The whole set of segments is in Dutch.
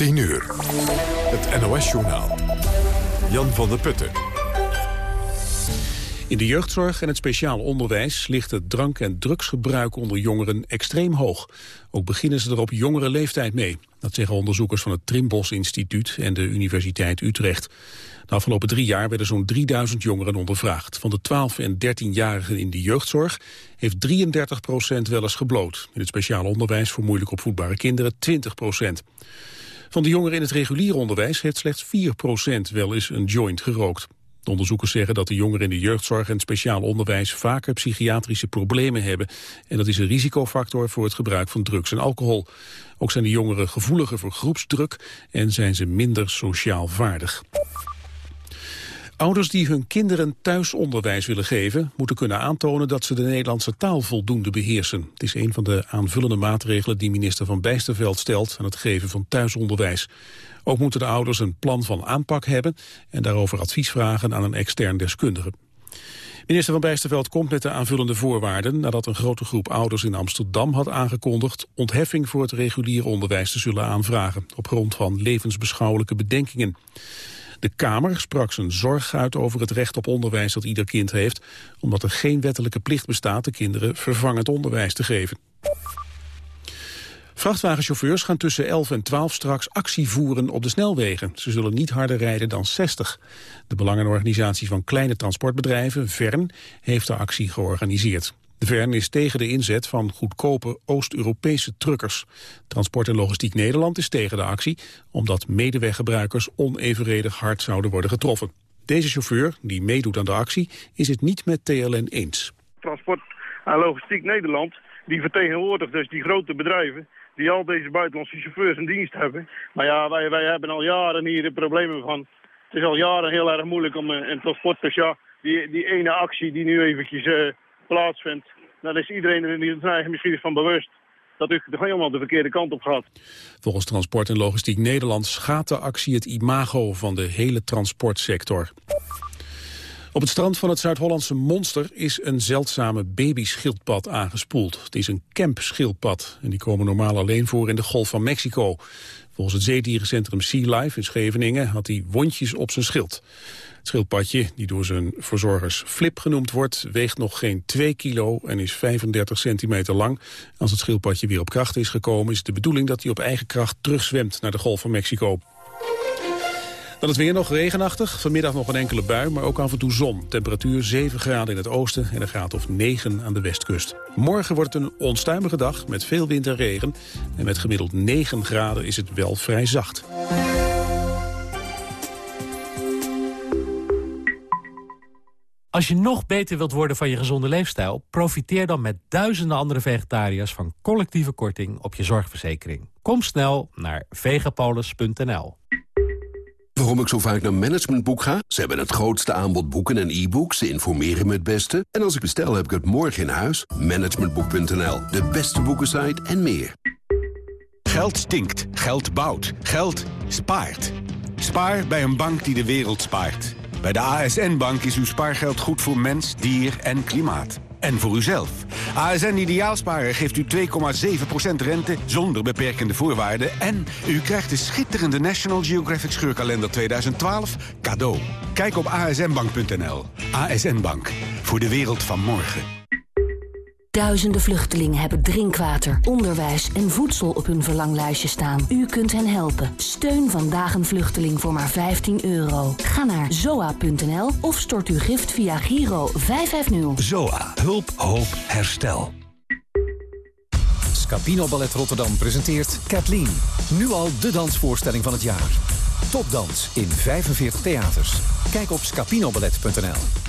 10 uur. Het NOS-journaal. Jan van der Putten. In de jeugdzorg en het speciaal onderwijs ligt het drank- en drugsgebruik onder jongeren extreem hoog. Ook beginnen ze er op jongere leeftijd mee. Dat zeggen onderzoekers van het Trimbos Instituut en de Universiteit Utrecht. De afgelopen drie jaar werden zo'n 3000 jongeren ondervraagd. Van de 12 en 13-jarigen in de jeugdzorg heeft 33 procent wel eens gebloot. In het speciaal onderwijs voor moeilijk opvoedbare kinderen 20 procent. Van de jongeren in het reguliere onderwijs heeft slechts 4 procent wel eens een joint gerookt. De onderzoekers zeggen dat de jongeren in de jeugdzorg en speciaal onderwijs vaker psychiatrische problemen hebben. En dat is een risicofactor voor het gebruik van drugs en alcohol. Ook zijn de jongeren gevoeliger voor groepsdruk en zijn ze minder sociaal vaardig. Ouders die hun kinderen thuisonderwijs willen geven... moeten kunnen aantonen dat ze de Nederlandse taal voldoende beheersen. Het is een van de aanvullende maatregelen die minister Van Bijsterveld stelt... aan het geven van thuisonderwijs. Ook moeten de ouders een plan van aanpak hebben... en daarover advies vragen aan een extern deskundige. Minister Van Bijsterveld komt met de aanvullende voorwaarden... nadat een grote groep ouders in Amsterdam had aangekondigd... ontheffing voor het reguliere onderwijs te zullen aanvragen... op grond van levensbeschouwelijke bedenkingen. De Kamer sprak zijn zorg uit over het recht op onderwijs dat ieder kind heeft, omdat er geen wettelijke plicht bestaat de kinderen vervangend onderwijs te geven. Vrachtwagenchauffeurs gaan tussen 11 en 12 straks actie voeren op de snelwegen. Ze zullen niet harder rijden dan 60. De belangenorganisatie van kleine transportbedrijven, VERN, heeft de actie georganiseerd. De VERN is tegen de inzet van goedkope Oost-Europese truckers. Transport en Logistiek Nederland is tegen de actie... omdat medeweggebruikers onevenredig hard zouden worden getroffen. Deze chauffeur, die meedoet aan de actie, is het niet met TLN eens. Transport en Logistiek Nederland die vertegenwoordigt dus die grote bedrijven die al deze buitenlandse chauffeurs in dienst hebben. Maar ja, wij, wij hebben al jaren hier de problemen van... Het is al jaren heel erg moeilijk om een, een transport... Dus ja, die, die ene actie die nu eventjes... Uh, plaatsvindt, dan is iedereen er niet misschien van bewust dat u helemaal de verkeerde kant op gaat. Volgens Transport en Logistiek Nederland schaadt de actie het imago van de hele transportsector. Op het strand van het Zuid-Hollandse Monster is een zeldzame babyschildpad aangespoeld. Het is een campschildpad en die komen normaal alleen voor in de Golf van Mexico. Volgens het zeedierencentrum Sea Life in Scheveningen had hij wondjes op zijn schild. Het schildpadje, die door zijn verzorgers Flip genoemd wordt, weegt nog geen 2 kilo en is 35 centimeter lang. Als het schildpadje weer op kracht is gekomen, is het de bedoeling dat hij op eigen kracht terugzwemt naar de Golf van Mexico. Dan het weer nog regenachtig. Vanmiddag nog een enkele bui, maar ook af en toe zon. Temperatuur 7 graden in het oosten en een graad of 9 aan de westkust. Morgen wordt het een onstuimige dag met veel wind en regen. En met gemiddeld 9 graden is het wel vrij zacht. Als je nog beter wilt worden van je gezonde leefstijl... profiteer dan met duizenden andere vegetariërs... van collectieve korting op je zorgverzekering. Kom snel naar vegapolis.nl. Waarom ik zo vaak naar Managementboek ga? Ze hebben het grootste aanbod boeken en e-books. Ze informeren me het beste. En als ik bestel, heb ik het morgen in huis. Managementboek.nl, de beste boekensite en meer. Geld stinkt. Geld bouwt. Geld spaart. Spaar bij een bank die de wereld spaart. Bij de ASN-bank is uw spaargeld goed voor mens, dier en klimaat. En voor uzelf. ASN Ideaalsparen geeft u 2,7% rente zonder beperkende voorwaarden... en u krijgt de schitterende National Geographic Scheurkalender 2012 cadeau. Kijk op asnbank.nl. ASN Bank. Voor de wereld van morgen. Duizenden vluchtelingen hebben drinkwater, onderwijs en voedsel op hun verlanglijstje staan. U kunt hen helpen. Steun vandaag een vluchteling voor maar 15 euro. Ga naar zoa.nl of stort uw gift via Giro 550. ZOA. Hulp, hoop, herstel. Scapino Ballet Rotterdam presenteert Kathleen. Nu al de dansvoorstelling van het jaar. Topdans in 45 theaters. Kijk op scapinoballet.nl.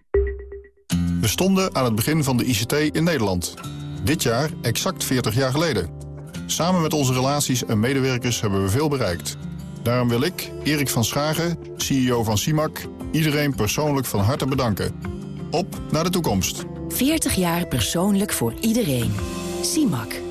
We stonden aan het begin van de ICT in Nederland. Dit jaar exact 40 jaar geleden. Samen met onze relaties en medewerkers hebben we veel bereikt. Daarom wil ik, Erik van Schagen, CEO van CIMAC, iedereen persoonlijk van harte bedanken. Op naar de toekomst. 40 jaar persoonlijk voor iedereen. CIMAC.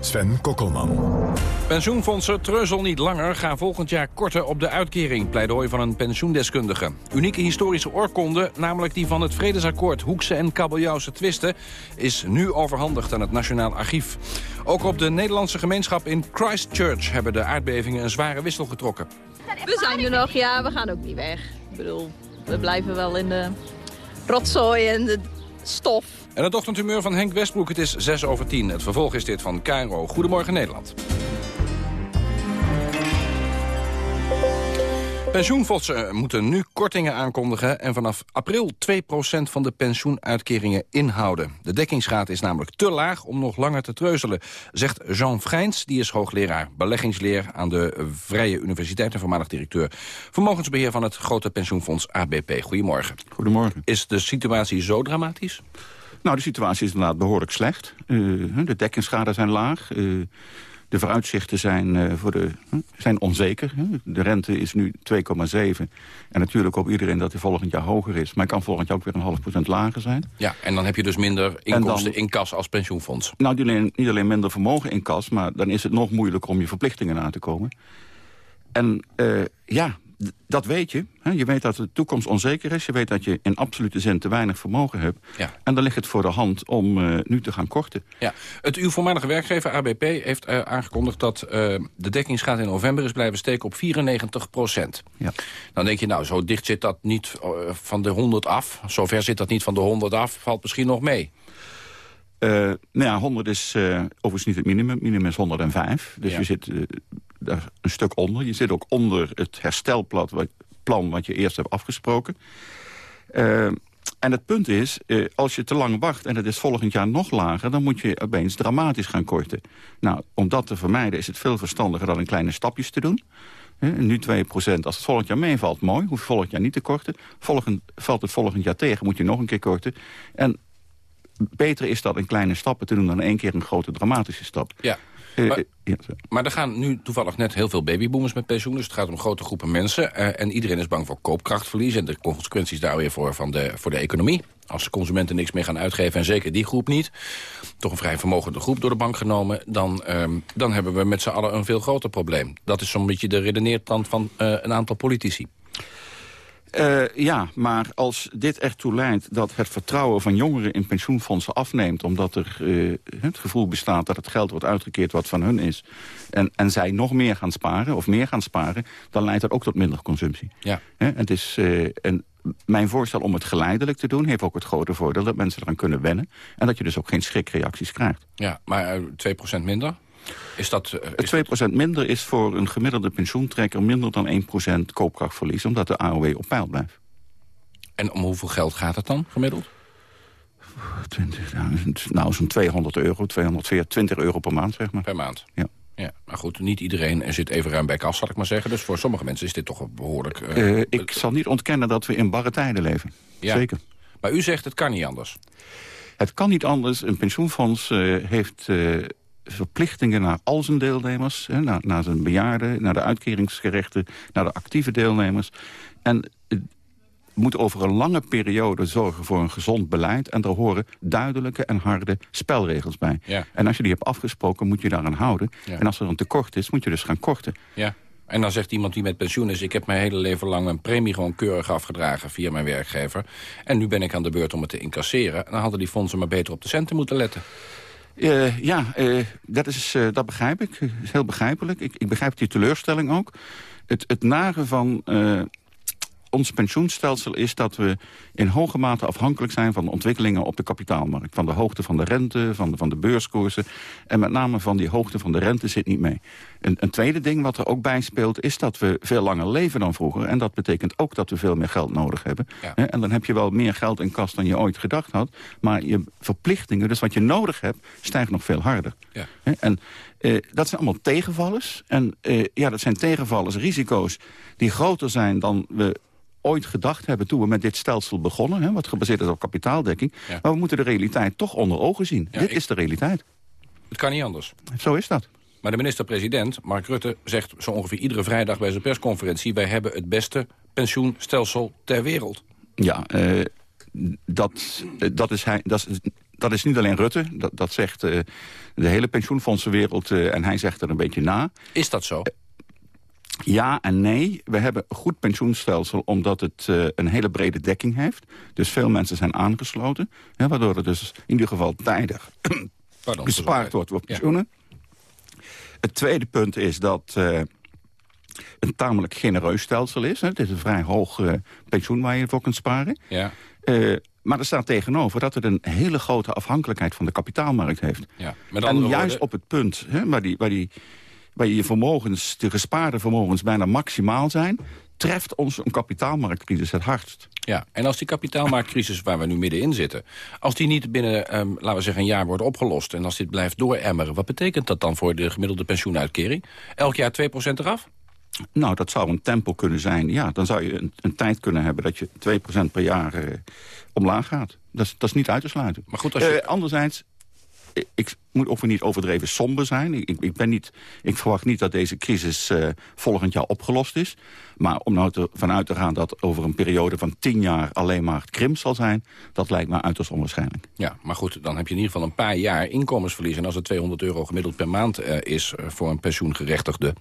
Sven Kokkelman. Pensioenfondsen treuzel niet langer, gaan volgend jaar korten op de uitkering. Pleidooi van een pensioendeskundige. Unieke historische oorkonde, namelijk die van het Vredesakkoord... Hoekse en Kabeljauwse twisten, is nu overhandigd aan het Nationaal Archief. Ook op de Nederlandse gemeenschap in Christchurch... hebben de aardbevingen een zware wissel getrokken. We zijn er nog, ja, we gaan ook niet weg. Ik bedoel, we blijven wel in de rotzooi en de stof. En het ochtendhumeur van Henk Westbroek, het is 6 over 10. Het vervolg is dit van KRO. Goedemorgen Nederland. Pensioenfondsen moeten nu kortingen aankondigen... en vanaf april 2% van de pensioenuitkeringen inhouden. De dekkingsgraad is namelijk te laag om nog langer te treuzelen... zegt Jean Vrijns, die is hoogleraar beleggingsleer... aan de Vrije Universiteit en voormalig directeur... vermogensbeheer van het grote pensioenfonds ABP. Goedemorgen. Goedemorgen. Is de situatie zo dramatisch? Nou, de situatie is inderdaad behoorlijk slecht. Uh, de dekkingsgraden zijn laag. Uh, de vooruitzichten zijn, uh, voor de, zijn onzeker. De rente is nu 2,7. En natuurlijk hoopt iedereen dat die volgend jaar hoger is. Maar kan volgend jaar ook weer een half procent lager zijn. Ja, en dan heb je dus minder inkomsten dan, in kas als pensioenfonds. Nou, niet alleen, niet alleen minder vermogen in kas... maar dan is het nog moeilijker om je verplichtingen na te komen. En ja, dat weet je. Hè? Je weet dat de toekomst onzeker is. Je weet dat je in absolute zin te weinig vermogen hebt. Ja. En dan ligt het voor de hand om uh, nu te gaan korten. Ja. Het, uw voormalige werkgever ABP heeft uh, aangekondigd... dat uh, de dekkingsgraad in november is blijven steken op 94 procent. Ja. Dan denk je, nou, zo dicht zit dat niet van de 100 af. Zover zit dat niet van de 100 af. Valt misschien nog mee. nou ja, 100 is overigens niet het minimum. minimum is 105. Dus Ja. je zit een stuk onder. Je zit ook onder het herstelplan wat, je eerst hebt afgesproken. Uh, en het punt is, uh, als je te lang wacht en het is volgend jaar nog lager... dan moet je opeens dramatisch gaan korten. Nou, om dat te vermijden is het veel verstandiger dan in kleine stapjes te doen. Nu 2% Als het volgend jaar meevalt, mooi. Hoef je volgend jaar niet te korten. Volgend, valt het volgend jaar tegen, moet je nog een keer korten. En beter is dat in kleine stappen te doen... dan in één keer een grote dramatische stap. Ja. Maar, maar, er gaan nu toevallig net heel veel babyboomers met pensioen. Dus het gaat om grote groepen mensen. Uh, en iedereen is bang voor koopkrachtverlies. En de consequenties daar weer voor, van de, voor de economie. Als consumenten niks meer gaan uitgeven, en zeker die groep niet... toch een vrij vermogende groep door de bank genomen... dan, uh, dan hebben we met z'n allen een veel groter probleem. Dat is zo'n beetje de redeneertand van een aantal politici. Uh, ja, maar als dit ertoe leidt dat het vertrouwen van jongeren in pensioenfondsen afneemt... omdat er uh, het gevoel bestaat dat het geld wordt uitgekeerd wat van hun is... En, en zij nog meer gaan sparen of meer gaan sparen... dan leidt dat ook tot minder consumptie. Ja. He, het is, uh, en mijn voorstel om het geleidelijk te doen... heeft ook het grote voordeel dat mensen eraan kunnen wennen... en dat je dus ook geen schrikreacties krijgt. Ja, maar 2% minder? Is dat, uh, is 2% dat... minder is voor een gemiddelde pensioentrekker minder dan 1% koopkrachtverlies, omdat de AOW op peil blijft. En om hoeveel geld gaat het dan gemiddeld? 20, nou, zo'n 200 euro, 220 euro per maand, zeg maar. Per maand? Ja. Ja, maar goed, niet iedereen zit even ruim bij kas, zal ik maar zeggen. Dus voor sommige mensen is dit toch behoorlijk... Uh, uh, ik zal niet ontkennen dat we in barre tijden leven. Ja. Zeker. Maar u zegt het kan niet anders. Het kan niet anders. Een pensioenfonds uh, heeft verplichtingen naar al zijn deelnemers. Hè, naar, naar zijn bejaarden, naar de uitkeringsgerechten, naar de actieve deelnemers. En moet over een lange periode zorgen voor een gezond beleid. En daar horen duidelijke en harde spelregels bij. Ja. En als je die hebt afgesproken, moet je daaraan houden. Ja. En als er een tekort is, moet je dus gaan korten. Ja. En dan zegt iemand die met pensioen is... ik heb mijn hele leven lang mijn premie gewoon keurig afgedragen via mijn werkgever. En nu ben ik aan de beurt om het te incasseren. Dan hadden die fondsen maar beter op de centen moeten letten. Uh, ja, uh, dat, is, uh, dat begrijp ik. Dat is heel begrijpelijk. Ik, ik begrijp die teleurstelling ook. Het, het nare van ons pensioenstelsel is dat we in hoge mate afhankelijk zijn... van de ontwikkelingen op de kapitaalmarkt. Van de hoogte van de rente, van de, van de beurskoersen. En met name van die hoogte van de rente zit niet mee. Een, een tweede ding wat er ook bij speelt... is dat we veel langer leven dan vroeger. En dat betekent ook dat we veel meer geld nodig hebben. En dan heb je wel meer geld in kas dan je ooit gedacht had. Maar je verplichtingen, dus wat je nodig hebt... stijgt nog veel harder. Ja. En uh, dat zijn allemaal tegenvallers. En uh, ja, dat zijn tegenvallers, risico's die groter zijn dan we ooit gedacht hebben toen we met dit stelsel begonnen. Hè, wat gebaseerd is op kapitaaldekking. Ja. Maar we moeten de realiteit toch onder ogen zien. Ja, dit ik... is de realiteit. Het kan niet anders. Zo is dat. Maar de minister-president, Mark Rutte, zegt zo ongeveer iedere vrijdag bij zijn persconferentie... wij hebben het beste pensioenstelsel ter wereld. Ja, uh, dat, dat, is hij, dat, is, dat is niet alleen Rutte, dat, dat zegt uh, de hele pensioenfondsenwereld uh, en hij zegt er een beetje na. Is dat zo? Ja en nee. We hebben een goed pensioenstelsel omdat het uh, een hele brede dekking heeft. Dus veel mensen zijn aangesloten. Hè, waardoor er dus in ieder geval tijdig Pardon, gespaard wordt op pensioenen. Ja. Het tweede punt is dat uh, een tamelijk genereus stelsel is. Hè. Het is een vrij hoog uh, pensioen waar je voor kunt sparen. Ja. Maar er staat tegenover dat het een hele grote afhankelijkheid van de kapitaalmarkt heeft. Ja. en juist woorden... op het punt hè, waar, die, waar, die, waar je vermogens, de gespaarde vermogens bijna maximaal zijn... treft ons een kapitaalmarktcrisis het hardst. Ja, en als die kapitaalmarktcrisis waar we nu middenin zitten... als die niet binnen, um, laten we zeggen, een jaar wordt opgelost... en als dit blijft dooremmeren... wat betekent dat dan voor de gemiddelde pensioenuitkering? Elk jaar 2% eraf? Nou, dat zou een tempo kunnen zijn. Ja, dan zou je een, een tijd kunnen hebben dat je 2% per jaar uh, omlaag gaat. Dat is, dat is niet uit te sluiten. Maar goed, als je... uh, anderzijds, ik, moet ook weer niet overdreven somber zijn. Ik, ik, ben niet, ik verwacht niet dat deze crisis uh, volgend jaar opgelost is. Maar om nou te, vanuit te gaan dat over een periode van tien jaar alleen maar het krimp zal zijn... dat lijkt me uiterst onwaarschijnlijk. Ja, maar goed, dan heb je in ieder geval een paar jaar inkomensverlies. En als het 200 euro gemiddeld per maand uh, is uh, voor een pensioengerechtigde...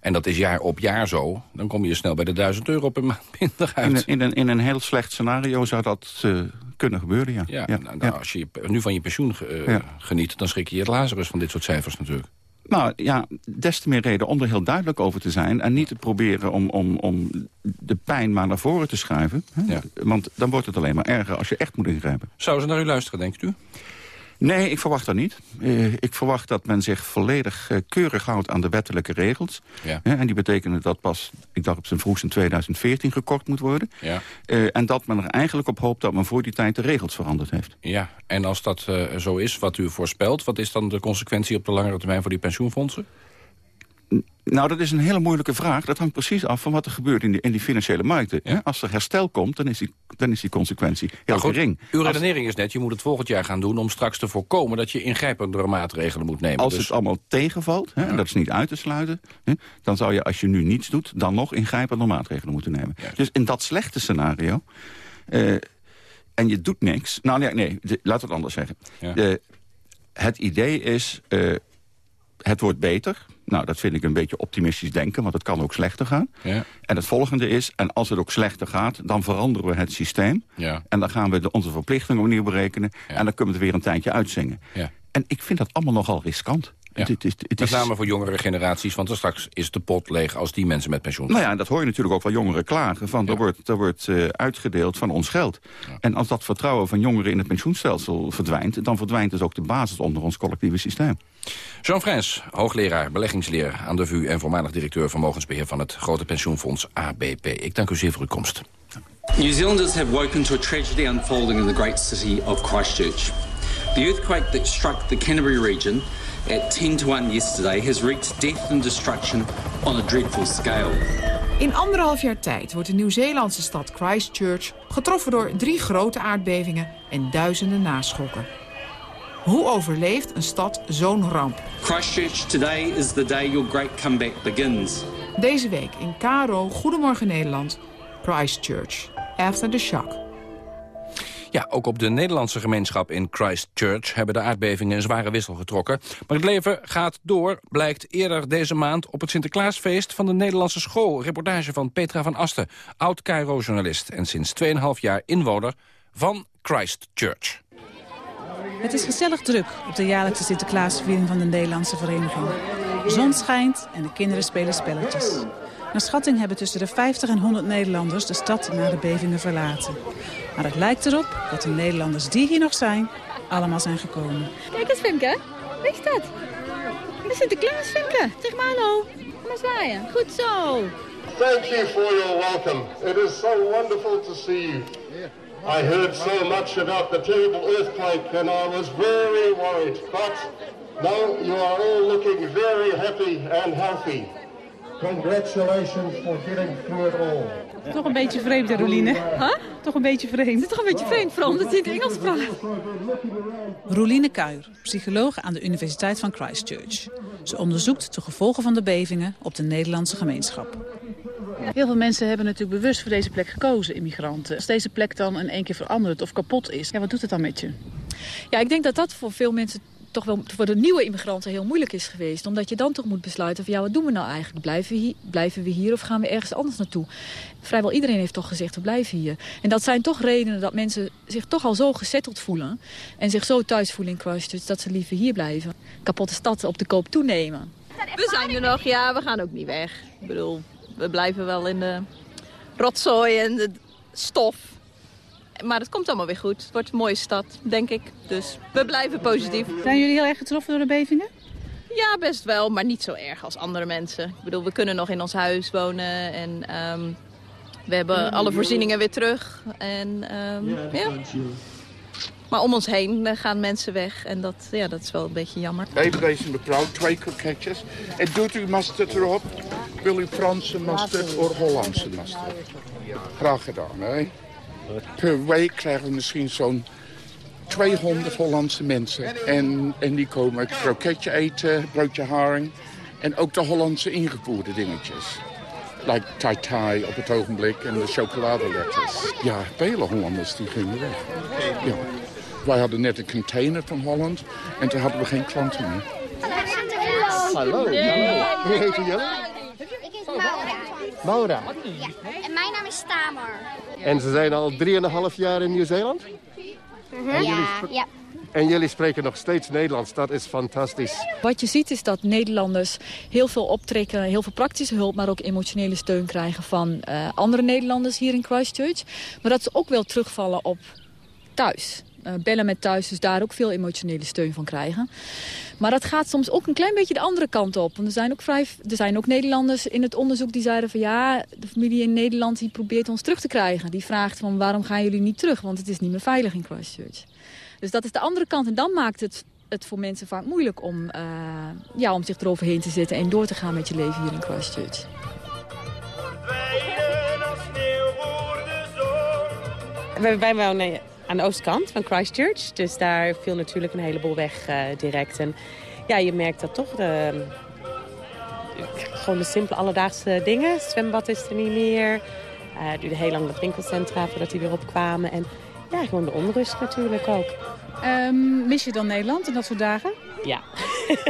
en dat is jaar op jaar zo, dan kom je snel bij de 1000 euro per maand minder uit. In een, in een, in een heel slecht scenario zou dat uh, kunnen gebeuren, ja. Ja, ja. Nou, nou, als je nu van je pensioen ja. geniet, dan schrik je het Lazarus van dit soort cijfers natuurlijk. Nou ja, des te meer reden om er heel duidelijk over te zijn... en niet te proberen om, om, om de pijn maar naar voren te schuiven. Hè? Ja. Want dan wordt het alleen maar erger als je echt moet ingrijpen. Zou ze naar u luisteren, denkt u? Nee, ik verwacht dat niet. Uh, ik verwacht dat men zich volledig uh, keurig houdt aan de wettelijke regels. Ja. Uh, en die betekenen dat pas, ik dacht op zijn vroegst in 2014 gekort moet worden. Ja. en dat men er eigenlijk op hoopt dat men voor die tijd de regels veranderd heeft. Ja, en als dat zo is wat u voorspelt... wat is dan de consequentie op de langere termijn voor die pensioenfondsen? Nou, dat is een hele moeilijke vraag. Dat hangt precies af van wat er gebeurt in, de, in die financiële markten. Als er herstel komt, dan is die, dan is die consequentie heel goed, gering. Uw redenering is net, je moet het volgend jaar gaan doen... om straks te voorkomen dat je ingrijpendere maatregelen moet nemen. Als dus... het allemaal tegenvalt, hè, en dat is niet uit te sluiten... Hè, dan zou je, als je nu niets doet, dan nog ingrijpende maatregelen moeten nemen. Juist. Dus in dat slechte scenario... eh, en je doet niks... Nou nee, nee de, laat het anders zeggen. Ja. De, het idee is, eh, het wordt beter... Nou, dat vind ik een beetje optimistisch denken, want het kan ook slechter gaan. Ja. En het volgende is, en als het ook slechter gaat... dan veranderen we het systeem. Ja. En dan gaan we de, onze verplichtingen opnieuw berekenen. Ja. En dan kunnen we het weer een tijdje uitzingen. Ja. En ik vind dat allemaal nogal riskant. Ja. Het, het, het Met is, name voor jongere generaties, want er straks is de pot leeg... als die mensen met pensioen nou ja, en dat hoor je natuurlijk ook wel jongeren klagen. Van, Ja. Er wordt, er wordt uh, uitgedeeld van ons geld. Ja. En als dat vertrouwen van jongeren in het pensioenstelsel verdwijnt... dan verdwijnt dus ook de basis onder ons collectieve systeem. Jean Frens, hoogleraar beleggingsleer aan de VU... en voormalig directeur vermogensbeheer van het grote pensioenfonds ABP. Ik dank u zeer voor uw komst. New Zealanders have woken to a tragedy unfolding in the great city of Christchurch. The earthquake that struck the Canterbury region at 10 to 1 yesterday has wreaked death and destruction on a dreadful scale. In anderhalf jaar tijd wordt de Nieuw-Zeelandse stad Christchurch getroffen door drie grote aardbevingen en duizenden naschokken. Hoe overleeft een stad zo'n ramp? Christchurch, today is the day your great comeback begins. Deze week in KRO Goedemorgen Nederland, Christchurch. After the shock. Ja, ook op de Nederlandse gemeenschap in Christchurch... hebben de aardbevingen een zware wissel getrokken. Maar het leven gaat door, blijkt eerder deze maand... op het Sinterklaasfeest van de Nederlandse school. Reportage van Petra van Asten, oud-Cairo-journalist... en sinds 2,5 jaar inwoner van Christchurch. Het is gezellig druk op de jaarlijkse Sinterklaasviering van de Nederlandse vereniging. De zon schijnt en de kinderen spelen spelletjes. Naar schatting hebben tussen de 50 en 100 Nederlanders de stad na de bevingen verlaten. Maar het lijkt erop dat de Nederlanders die hier nog zijn, allemaal zijn gekomen. Kijk eens, Femke. Wie is dat? Dat is Sinterklaas, Femke. Zeg maar hallo. Kom maar zwaaien. Goed zo. Thank you for your welcome. It is so wonderful to see you. I heard so much about the terrible earthquake and I was very worried. But now you are all looking very happy and healthy. Congratulations for getting through it all. Toch een beetje vreemd, hè, Roeline? Huh? Toch een beetje vreemd. Het is toch een beetje vreemd, vooral omdat hij in het Engels praat. Roeline Kuijer, psycholoog aan de Universiteit van Christchurch. Ze onderzoekt de gevolgen van de bevingen op de Nederlandse gemeenschap. Heel veel mensen hebben natuurlijk bewust voor deze plek gekozen, immigranten. Als deze plek dan in één keer verandert of kapot is, ja, wat doet het dan met je? Ja, ik denk dat dat voor veel mensen toch wel voor de nieuwe immigranten heel moeilijk is geweest. Omdat je dan toch moet besluiten van ja, wat doen we nou eigenlijk? Blijven we hier, blijven we hier of gaan we ergens anders naartoe? Vrijwel iedereen heeft toch gezegd we blijven hier. En dat zijn toch redenen dat mensen zich toch al zo gezetteld voelen. En zich zo thuis voelen in Christchurch dat ze liever hier blijven. Kapotte stad op de koop toenemen. We zijn er nog, ja, we gaan ook niet weg. Ik bedoel, we blijven wel in de rotzooi en de stof. Maar het komt allemaal weer goed. Het wordt een mooie stad, denk ik. Dus we blijven positief. Zijn jullie heel erg getroffen door de bevingen? Ja, best wel, maar niet zo erg als andere mensen. Ik bedoel, we kunnen nog in ons huis wonen en ehm, we hebben alle voorzieningen weer terug. En, ehm, ja. Maar om ons heen gaan mensen weg en dat, ja, dat is wel een beetje jammer. Even deze mevrouw, twee kroketjes. En doet u mustard erop? Wil u Franse mustard of Hollandse mustard? Graag gedaan, hè? Per week krijgen we misschien zo'n 200 Hollandse mensen. En, en die komen het kroketje eten, broodje haring. En ook de Hollandse ingevoerde dingetjes. Like tai tai op het ogenblik en de chocoladeletters. Ja, vele Hollanders die gingen weg. Ja. Wij hadden net een container van Holland en toen hadden we geen klanten meer. Hallo. Hallo. Hoe heet jullie? Maura. Maura. Ja. En mijn naam is Tamer. En ze zijn al 3,5 jaar in Nieuw-Zeeland? En jullie Ja, ja. En jullie spreken nog steeds Nederlands. Dat is fantastisch. Wat je ziet is dat Nederlanders heel veel optrekken, heel veel praktische hulp, maar ook emotionele steun krijgen van eh, andere Nederlanders hier in Christchurch. Maar dat ze ook wel terugvallen op thuis. Eh, bellen met thuis, dus daar ook veel emotionele steun van krijgen. Maar dat gaat soms ook een klein beetje de andere kant op. Want er zijn ook, vrij, er zijn ook Nederlanders in het onderzoek die zeiden van ja, de familie in Nederland die probeert ons terug te krijgen. Die vraagt van waarom gaan jullie niet terug, want het is niet meer veilig in Christchurch. Dus dat is de andere kant en dan maakt het het voor mensen vaak moeilijk om, eh, ja, om zich eroverheen te zetten en door te gaan met je leven hier in Christchurch. Wij, wij wonen aan de oostkant van Christchurch. Dus daar viel natuurlijk een heleboel weg eh, direct. En ja, je merkt dat toch. De, gewoon de simpele alledaagse dingen. Zwembad is er niet meer. Eh, het duurde heel lang dat winkelcentra voordat die weer opkwamen. En ja, gewoon de onrust natuurlijk ook. Ehm, mis je dan Nederland in dat soort dagen? Ja,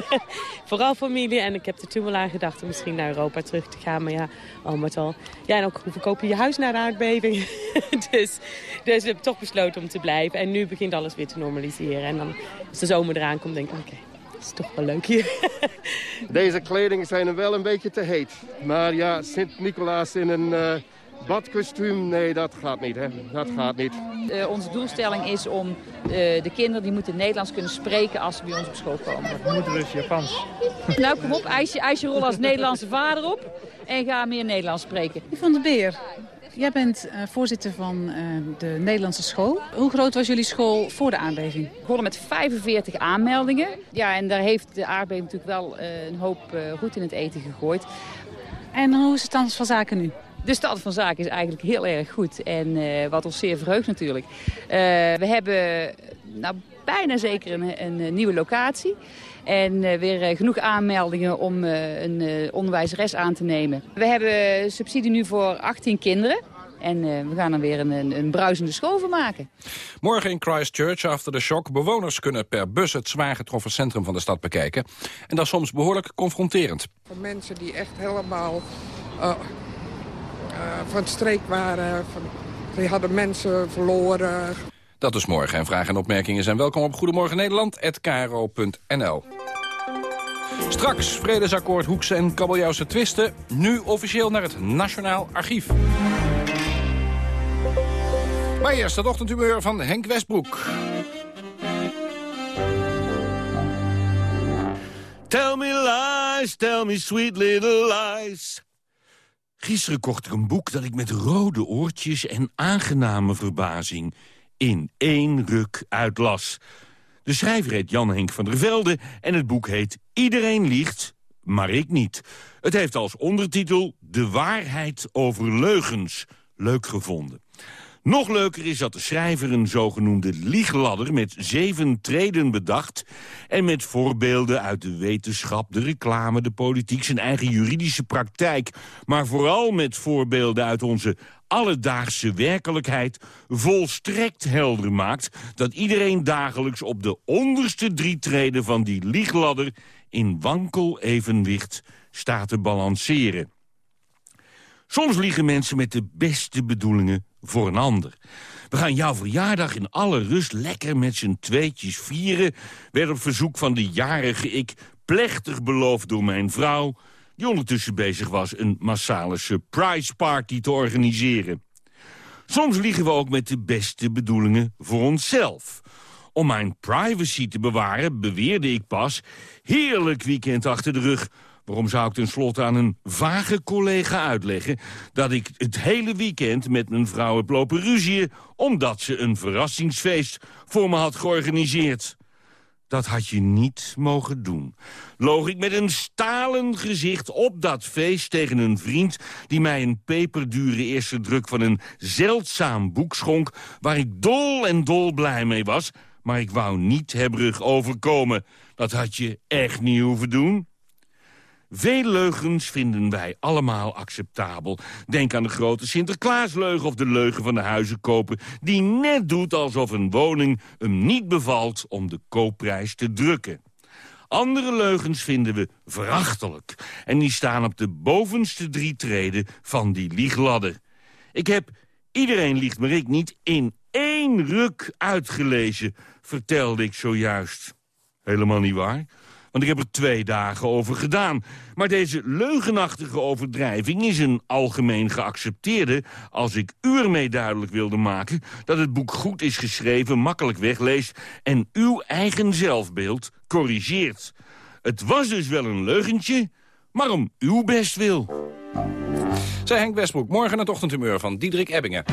vooral familie. En ik heb er toen wel aan gedacht om misschien naar Europa terug te gaan. Maar ja, al met al. Ja, en ook hoe verkoop je je huis na de aardbeving? dus, dus we hebben toch besloten om te blijven. En nu begint alles weer te normaliseren. En dan als de zomer eraan komt, denk ik, oké, het is toch wel leuk hier. Deze kleding zijn er wel een beetje te heet. Maar ja, Sint-Nicolaas in een eh, badkostuum, nee, dat gaat niet, hè. Dat gaat niet. Eh, onze doelstelling is om eh, de kinderen die moeten Nederlands kunnen spreken als ze bij ons op school komen. Mijn moeder is Japans. Nou, kom op, ijs je, ijs je rol als Nederlandse vader op en ga meer Nederlands spreken. Yvonne de Beer, jij bent eh, voorzitter van eh, de Nederlandse school. Hoe groot was jullie school voor de aardbeving? We begonnen met 45 aanmeldingen. Ja, en daar heeft de aardbeving natuurlijk wel een hoop eh, goed in het eten gegooid. En hoe is het dan van zaken nu? De stand van zaken is eigenlijk heel erg goed. En eh, wat ons zeer verheugt natuurlijk. Eh, we hebben nou, bijna zeker een, een nieuwe locatie. En eh, weer genoeg aanmeldingen om eh, een eh, onderwijzeres aan te nemen. We hebben subsidie nu voor 18 kinderen. En eh, we gaan er weer een, een, een bruisende school van maken. Morgen in Christchurch, after the shock. Bewoners kunnen per bus het zwaar getroffen centrum van de stad bekijken. En dat is soms behoorlijk confronterend. Van mensen die echt helemaal van streek waren. Van, die hadden mensen verloren. Dat is morgen. En vragen en opmerkingen zijn welkom op Goedemorgen Nederland, Straks vredesakkoord Hoekse en Kabeljauwse twisten. Nu officieel naar het Nationaal Archief. Maar eerst het ochtendhumeur van Henk Westbroek. Tell me lies, tell me sweet little lies. Gisteren kocht ik een boek dat ik met rode oortjes en aangename verbazing in één ruk uitlas. De schrijver heet Jan-Henk van der Velde en het boek heet Iedereen liegt, maar ik niet. Het heeft als ondertitel De waarheid over leugens. Leuk gevonden. Nog leuker is dat de schrijver een zogenoemde liegladder met zeven treden bedacht... en met voorbeelden uit de wetenschap, de reclame, de politiek... zijn eigen juridische praktijk, maar vooral met voorbeelden uit onze alledaagse werkelijkheid volstrekt helder maakt... dat iedereen dagelijks op de onderste drie treden van die liegladder... in wankel evenwicht staat te balanceren. Soms liegen mensen met de beste bedoelingen voor een ander. We gaan jouw verjaardag in alle rust lekker met z'n tweetjes vieren... werd op verzoek van de jarige ik plechtig beloofd door mijn vrouw... die ondertussen bezig was een massale surprise party te organiseren. Soms liegen we ook met de beste bedoelingen voor onszelf. Om mijn privacy te bewaren beweerde ik pas... heerlijk weekend achter de rug Waarom zou ik tenslotte aan een vage collega uitleggen... dat ik het hele weekend met mijn vrouw heb lopen ruzieën... omdat ze een verrassingsfeest voor me had georganiseerd? Dat had je niet mogen doen. Loog ik met een stalen gezicht op dat feest tegen een vriend... die mij een peperdure eerste druk van een zeldzaam boek schonk... waar ik dol en dol blij mee was... maar ik wou niet hebberig overkomen. Dat had je echt niet hoeven doen. Veel leugens vinden wij allemaal acceptabel. Denk aan de grote Sinterklaasleugen of de leugen van de huizenkoper... die net doet alsof een woning hem niet bevalt om de koopprijs te drukken. Andere leugens vinden we verachtelijk. En die staan op de bovenste drie treden van die liegladder. Ik heb Iedereen liegt maar ik niet in één ruk uitgelezen, vertelde ik zojuist. Helemaal niet waar. Want ik heb er twee dagen over gedaan. Maar deze leugenachtige overdrijving is een algemeen geaccepteerde... als ik u ermee duidelijk wilde maken... dat het boek goed is geschreven, makkelijk wegleest... en uw eigen zelfbeeld corrigeert. Het was dus wel een leugentje, maar om uw best wil. Zij Henk Westbroek, morgen het ochtendhumeur van Diederik Ebbingen.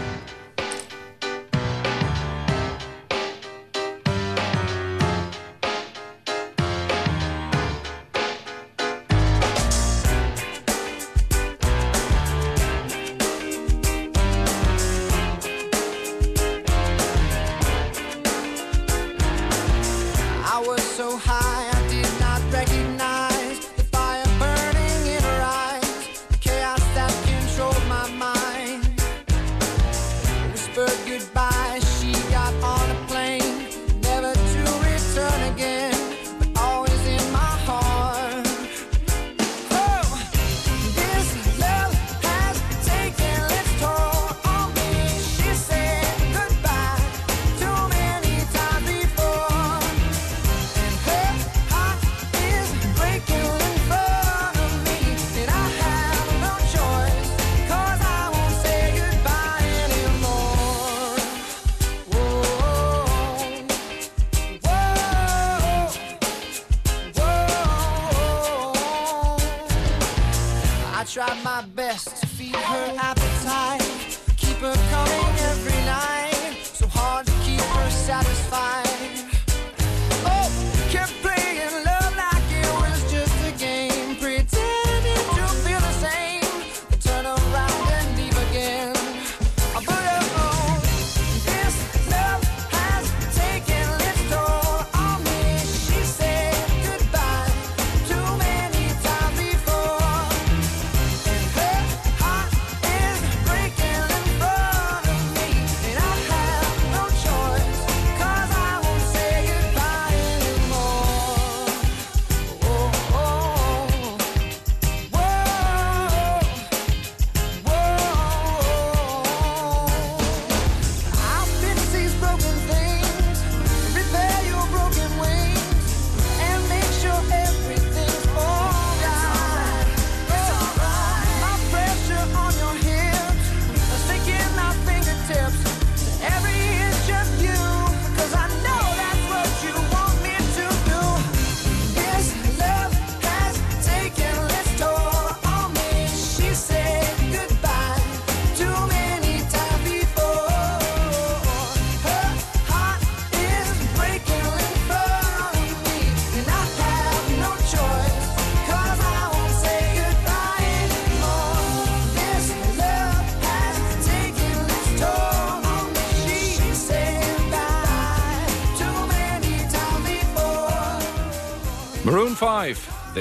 Best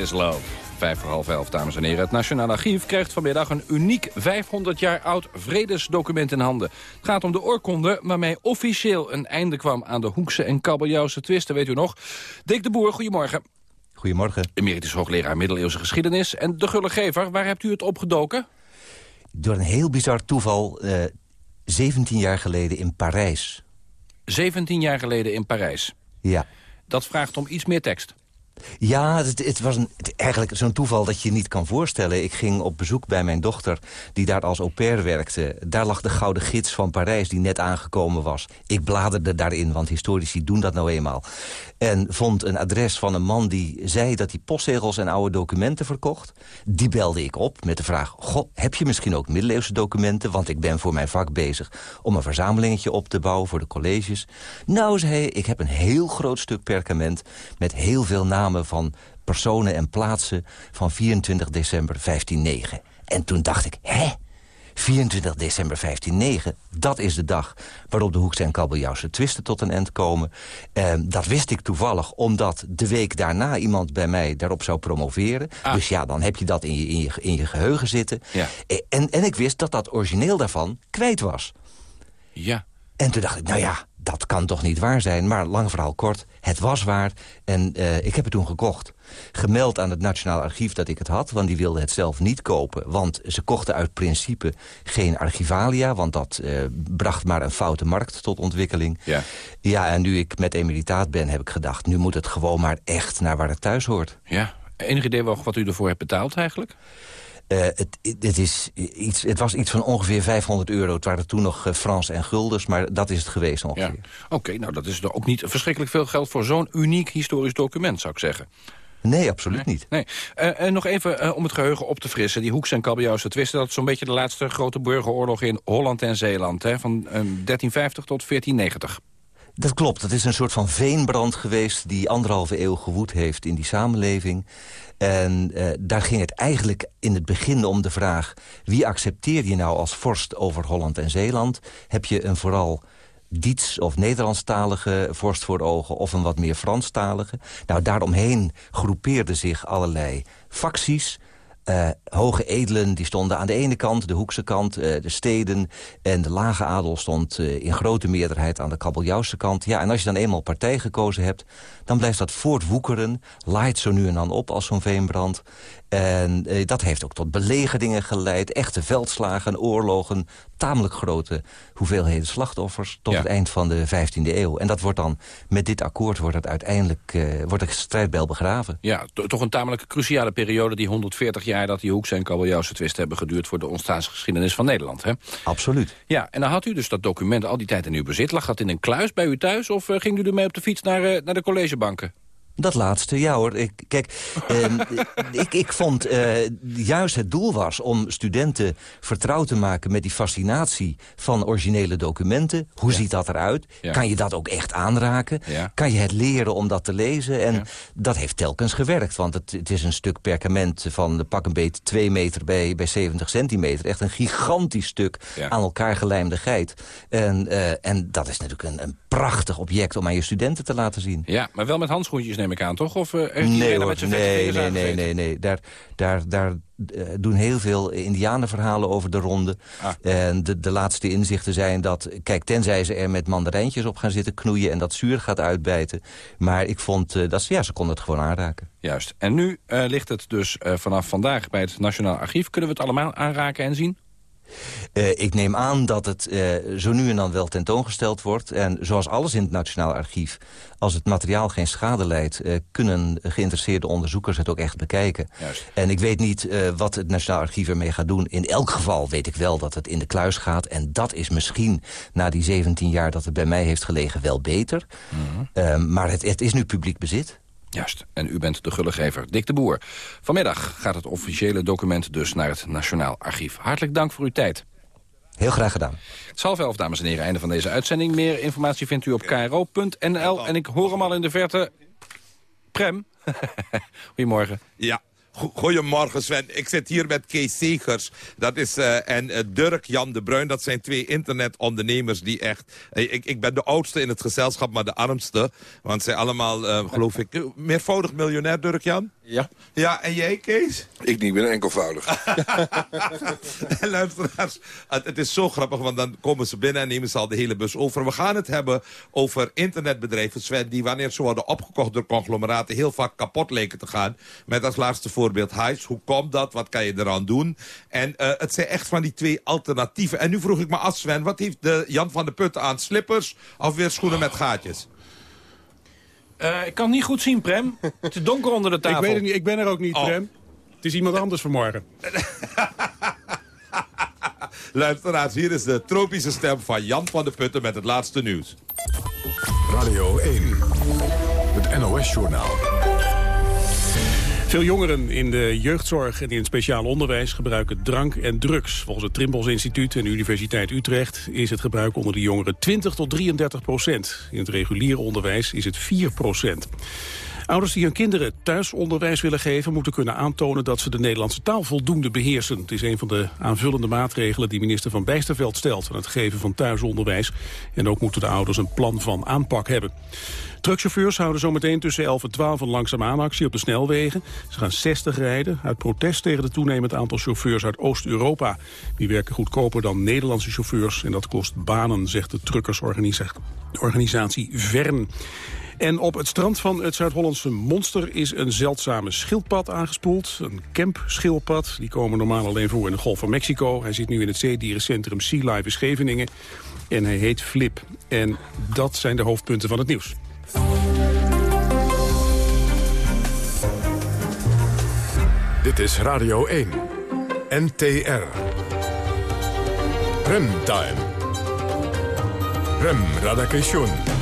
5, This Love. Vijf voor half elf, dames en heren. Het Nationaal Archief krijgt vanmiddag een uniek 500 jaar oud vredesdocument in handen. Het gaat om de oorkonde waarmee officieel een einde kwam aan de Hoekse en Kabeljauwse twisten, weet u nog. Dick de Boer, goedemorgen. Goedemorgen. Emeritus hoogleraar middeleeuwse geschiedenis. En de Gullegever, waar hebt u het opgedoken? Door een heel bizar toeval, uh, 17 jaar geleden in Parijs. 17 jaar geleden in Parijs? Ja. Dat vraagt om iets meer tekst. Ja, het, was een, eigenlijk zo'n toeval dat je je niet kan voorstellen. Ik ging op bezoek bij mijn dochter, die daar als au pair werkte. Daar lag de gouden gids van Parijs, die net aangekomen was. Ik bladerde daarin, want historici doen dat nou eenmaal. En vond een adres van een man die zei dat hij postzegels en oude documenten verkocht. Die belde ik op met de vraag... Goh, heb je misschien ook middeleeuwse documenten? Want ik ben voor mijn vak bezig om een verzamelingetje op te bouwen voor de colleges. Nou, zei hij, ik heb een heel groot stuk perkament... met heel veel namen van personen en plaatsen van 24 december 1509. En toen dacht ik, hè? 24 december 1509, dat is de dag waarop de Hoekse en Kabeljauwse twisten tot een eind komen. Eh, dat wist ik toevallig, omdat de week daarna iemand bij mij daarop zou promoveren. Ah. Dus ja, dan heb je dat in je, in je, in je geheugen zitten. Ja. Eh, En, en ik wist dat dat origineel daarvan kwijt was. Ja. En toen dacht ik, nou ja, dat kan toch niet waar zijn. Maar lang verhaal kort, het was waar. En eh, ik heb het toen gekocht. Gemeld aan het Nationaal Archief dat ik het had. Want die wilden het zelf niet kopen. Want ze kochten uit principe geen archivalia. Want dat eh, bracht maar een foute markt tot ontwikkeling. Ja. Ja, en nu ik met emeritaat ben, heb ik gedacht... nu moet het gewoon maar echt naar waar het thuis hoort. Ja. Enig idee wat u ervoor hebt betaald eigenlijk? Eh, het, het, is iets, het was iets van ongeveer 500 euro. Het waren toen nog uh, Frans en guldens, maar dat is het geweest ongeveer. Ja. Oké, nou dat is er ook niet verschrikkelijk veel geld... voor zo'n uniek historisch document, zou ik zeggen. Nee, absoluut nee, niet. Nee. Uh, nog even om het geheugen op te frissen. Die Hoeks en Kabeljauwse twisten, dat is zo'n beetje de laatste grote burgeroorlog in Holland en Zeeland. Hè, van 1350 tot 1490. Dat klopt. Het is een soort van veenbrand geweest... die anderhalve eeuw gewoed heeft in die samenleving. En uh, daar ging het eigenlijk in het begin om de vraag... wie accepteer je nou als vorst over Holland en Zeeland? Heb je een vooral Diets- of Nederlandstalige vorst voor ogen... of een wat meer Franstalige? Nou, daaromheen groepeerden zich allerlei facties... Uh, hoge edelen die stonden aan de ene kant, de Hoekse kant, uh, de steden. En de lage adel stond uh, in grote meerderheid aan de Kabeljauwse kant. Ja, en als je dan eenmaal partij gekozen hebt, dan blijft dat voortwoekeren. Laait zo nu en dan op als zo'n veenbrand. En dat heeft ook tot belegeringen geleid. Echte veldslagen, oorlogen, tamelijk grote hoeveelheden slachtoffers... tot Ja. het eind van de 15e eeuw. En dat wordt dan, met dit akkoord wordt het uiteindelijk... wordt de strijdbel begraven. Ja, to- toch een tamelijk cruciale periode, die 140 jaar... dat die Hoekse en Kabeljauwse twisten hebben geduurd... voor de ontstaansgeschiedenis van Nederland, hè? Absoluut. Ja, en dan had u dus dat document al die tijd in uw bezit. Lag dat in een kluis bij u thuis of eh, ging u ermee op de fiets naar, eh, naar de collegebanken? Dat laatste, ja hoor. Ik, kijk, ehm, ik, ik vond eh, juist het doel was om studenten vertrouwd te maken... met die fascinatie van originele documenten. Hoe ziet dat eruit? Ja. Kan je dat ook echt aanraken? Ja. Kan je het leren om dat te lezen? En dat heeft telkens gewerkt. Want het, het is een stuk perkament van de pak een beet 2 meter bij, bij 70 centimeter. Echt een gigantisch stuk aan elkaar gelijmde geit. En, eh, en dat is natuurlijk een, een prachtig object om aan je studenten te laten zien. Ja, maar wel met handschoentjes neem ik aan, toch? Of heeft Nee iedereen hoor, met zijn vette nee, nee, nee, nee, nee. Daar, daar, daar eh, doen heel veel indianenverhalen over de ronde. Ah. En de, de laatste inzichten zijn dat... Kijk, tenzij ze er met mandarijntjes op gaan zitten knoeien... en dat zuur gaat uitbijten. Maar ik vond eh, dat ze, ja, ze konden het gewoon aanraken. Juist. En nu ligt het dus vanaf vandaag bij het Nationaal Archief. Kunnen we het allemaal aanraken en zien? Eh, ik neem aan dat het eh, zo nu en dan wel tentoongesteld wordt. En zoals alles in het Nationaal Archief... als het materiaal geen schade leidt... eh, kunnen geïnteresseerde onderzoekers het ook echt bekijken. Juist. En ik weet niet wat het Nationaal Archief ermee gaat doen. In elk geval weet ik wel dat het in de kluis gaat. En dat is misschien na die 17 jaar dat het bij mij heeft gelegen wel beter. Eh, maar het, het is nu publiek bezit. Juist. En u bent de gullegever Dick de Boer. Vanmiddag gaat het officiële document dus naar het Nationaal Archief. Hartelijk dank voor uw tijd. Heel graag gedaan. Het is half elf, dames en heren, einde van deze uitzending. Meer informatie vindt u op kro.nl. En ik hoor hem al in de verte. Prem. Goedemorgen. Ja, Goedemorgen Sven, ik zit hier met Kees Segers dat is, eh, en eh, Dirk Jan de Bruin. Dat zijn twee internetondernemers die echt... eh, ik, ik ben de oudste in het gezelschap, maar de armste. Want zij allemaal, eh, geloof ik, meervoudig miljonair, Dirk Jan? Ja. Ja, en jij Kees? Ik niet, ik ben enkelvoudig. En luisteraars, het, het is zo grappig, want dan komen ze binnen en nemen ze al de hele bus over. We gaan het hebben over internetbedrijven, Sven, die wanneer ze worden opgekocht door conglomeraten heel vaak kapot leken te gaan. Met als laatste voorbeeld Hives. Hoe komt dat? Wat kan je eraan doen? En eh, het zijn echt van die twee alternatieven. En nu vroeg ik me af, Sven, wat heeft de Jan van der Putten aan slippers of weer schoenen met gaatjes? Eh, ik kan het niet goed zien, Prem. Het is donker onder de tafel. Ik weet het niet, ik ben er ook niet, Oh. Prem. Het is iemand anders vanmorgen. Luisteraars, hier is de tropische stem van Jan van der Putten met het laatste nieuws. Radio 1, het NOS-journaal. Veel jongeren in de jeugdzorg en in het speciaal onderwijs gebruiken drank en drugs. Volgens het Trimbos Instituut en de Universiteit Utrecht is het gebruik onder de jongeren 20 tot 33 procent. In het reguliere onderwijs is het 4 procent. Ouders die hun kinderen thuisonderwijs willen geven... moeten kunnen aantonen dat ze de Nederlandse taal voldoende beheersen. Het is een van de aanvullende maatregelen die minister Van Bijsterveld stelt... aan het geven van thuisonderwijs. En ook moeten de ouders een plan van aanpak hebben. Truckchauffeurs houden zometeen tussen 11 en 12 een langzaamaan actie op de snelwegen. Ze gaan 60 rijden uit protest tegen het toenemend aantal chauffeurs uit Oost-Europa. Die werken goedkoper dan Nederlandse chauffeurs en dat kost banen, zegt de truckersorganisatie Vern. En op het strand van het Zuid-Hollandse Monster is een zeldzame schildpad aangespoeld. Een campschildpad. Die komen normaal alleen voor in de Golf van Mexico. Hij zit nu in het zeedierencentrum Sea Life in Scheveningen. En hij heet Flip. En dat zijn de hoofdpunten van het nieuws. Dit is Radio 1, NTR. Remtime. Rem Radakation.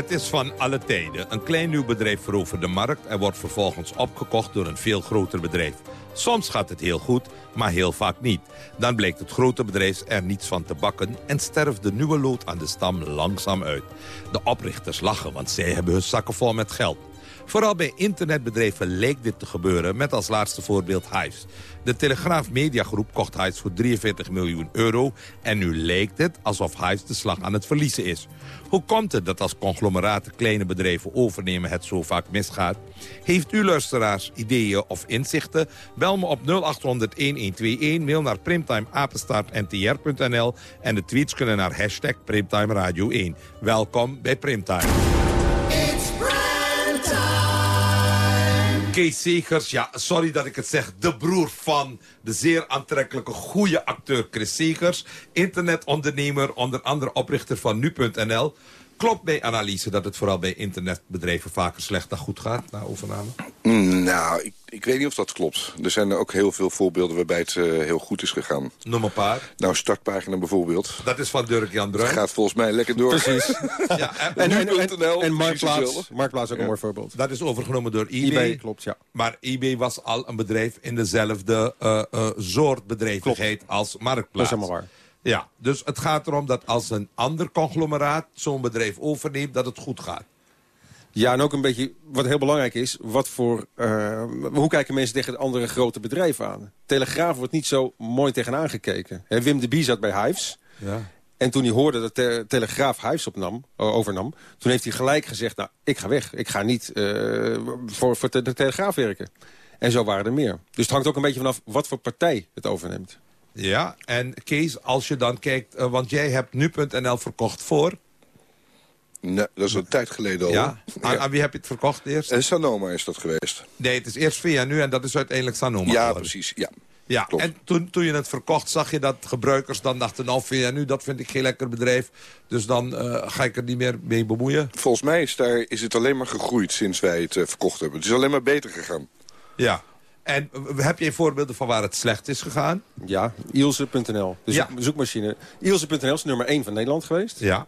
Het is van alle tijden. Een klein nieuw bedrijf verovert de markt... en wordt vervolgens opgekocht door een veel groter bedrijf. Soms gaat het heel goed, maar heel vaak niet. Dan blijkt het grote bedrijf er niets van te bakken... en sterft de nieuwe lood aan de stam langzaam uit. De oprichters lachen, want zij hebben hun zakken vol met geld. Vooral bij internetbedrijven lijkt dit te gebeuren... met als laatste voorbeeld Hives. De Telegraaf Mediagroep kocht Hives voor 43 miljoen euro... en nu lijkt het alsof Hives de slag aan het verliezen is. Hoe komt het dat als conglomeraten kleine bedrijven overnemen... het zo vaak misgaat? Heeft u luisteraars ideeën of inzichten? Bel me op 0800-1121, mail naar primtimeapenstaartntr.nl... en de tweets kunnen naar hashtag Primtime Radio 1. Welkom bij Primtime. Kees Segers, ja, sorry dat ik het zeg, de broer van de zeer aantrekkelijke, goede acteur Chris Segers. Internetondernemer, onder andere oprichter van Nu.nl. Klopt bij analyse dat het vooral bij internetbedrijven vaker slecht dan goed gaat na overname? Mm, Nou, ik, ik weet niet of dat klopt. Er zijn ook heel veel voorbeelden waarbij het eh, heel goed is gegaan. Noem een paar. Nou, startpagina bijvoorbeeld. Dat is van Dirk-Jan Bruin. Het gaat volgens mij lekker door. Precies. Ja, en, En, en, en, Nu.nl, en Marktplaats. Marktplaats is ook een mooi voorbeeld. Dat is overgenomen door eBay. eBay, klopt, ja. Maar eBay was al een bedrijf in dezelfde eh, eh, soort bedrijvigheid als Marktplaats. Dat is helemaal waar. Ja, dus het gaat erom dat als een ander conglomeraat zo'n bedrijf overneemt, dat het goed gaat. Ja, en ook een beetje, wat heel belangrijk is, wat voor, eh, hoe kijken mensen tegen andere grote bedrijven aan? Telegraaf wordt niet zo mooi tegenaan gekeken. Wim de Bie zat bij Hives. Ja. En toen hij hoorde dat de Telegraaf Hives opnam, overnam... toen heeft hij gelijk gezegd, nou, ik ga weg. Ik ga niet eh, voor, voor de Telegraaf werken. En zo waren er meer. Dus het hangt ook een beetje vanaf wat voor partij het overneemt. Ja, en Kees, als je dan kijkt, eh, want jij hebt nu.nl verkocht voor... Nee, dat is een tijd geleden al. Ja? Aan, aan wie heb je het verkocht eerst? En Sanoma is dat geweest. Nee, het is eerst via nu en dat is uiteindelijk Sanoma. ja, geworden. precies. Ja. Ja, Klopt. en toen, toen je het verkocht zag je dat gebruikers dan dachten... nou, via nu, dat vind ik geen lekker bedrijf. Dus dan eh, ga ik er niet meer mee bemoeien. Volgens mij is, daar, is het alleen maar gegroeid sinds wij het eh, verkocht hebben. Het is alleen maar beter gegaan. Ja. En heb je voorbeelden van waar het slecht is gegaan? Ja, Ilse.nl, de Ja. zoek- zoekmachine. Ilse.nl is nummer 1 van Nederland geweest. Ja.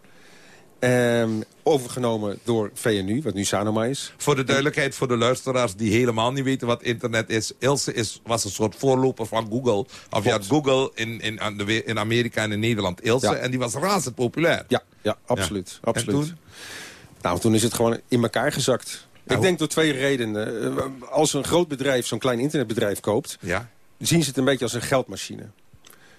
Ehm, overgenomen door VNU, wat nu Sanoma is. Voor de duidelijkheid, voor de luisteraars die helemaal niet weten wat internet is. Ilse is, was een soort voorloper van Google. Of ja, Google in, in, in Amerika en in Nederland. Ilse, Ja. en die was razend populair. Ja, ja absoluut. Ja. absoluut. En toen? Nou, toen is het gewoon in elkaar gezakt. Ik denk door twee redenen. Eh, Als een groot bedrijf zo'n klein internetbedrijf koopt... Ja. zien ze het een beetje als een geldmachine.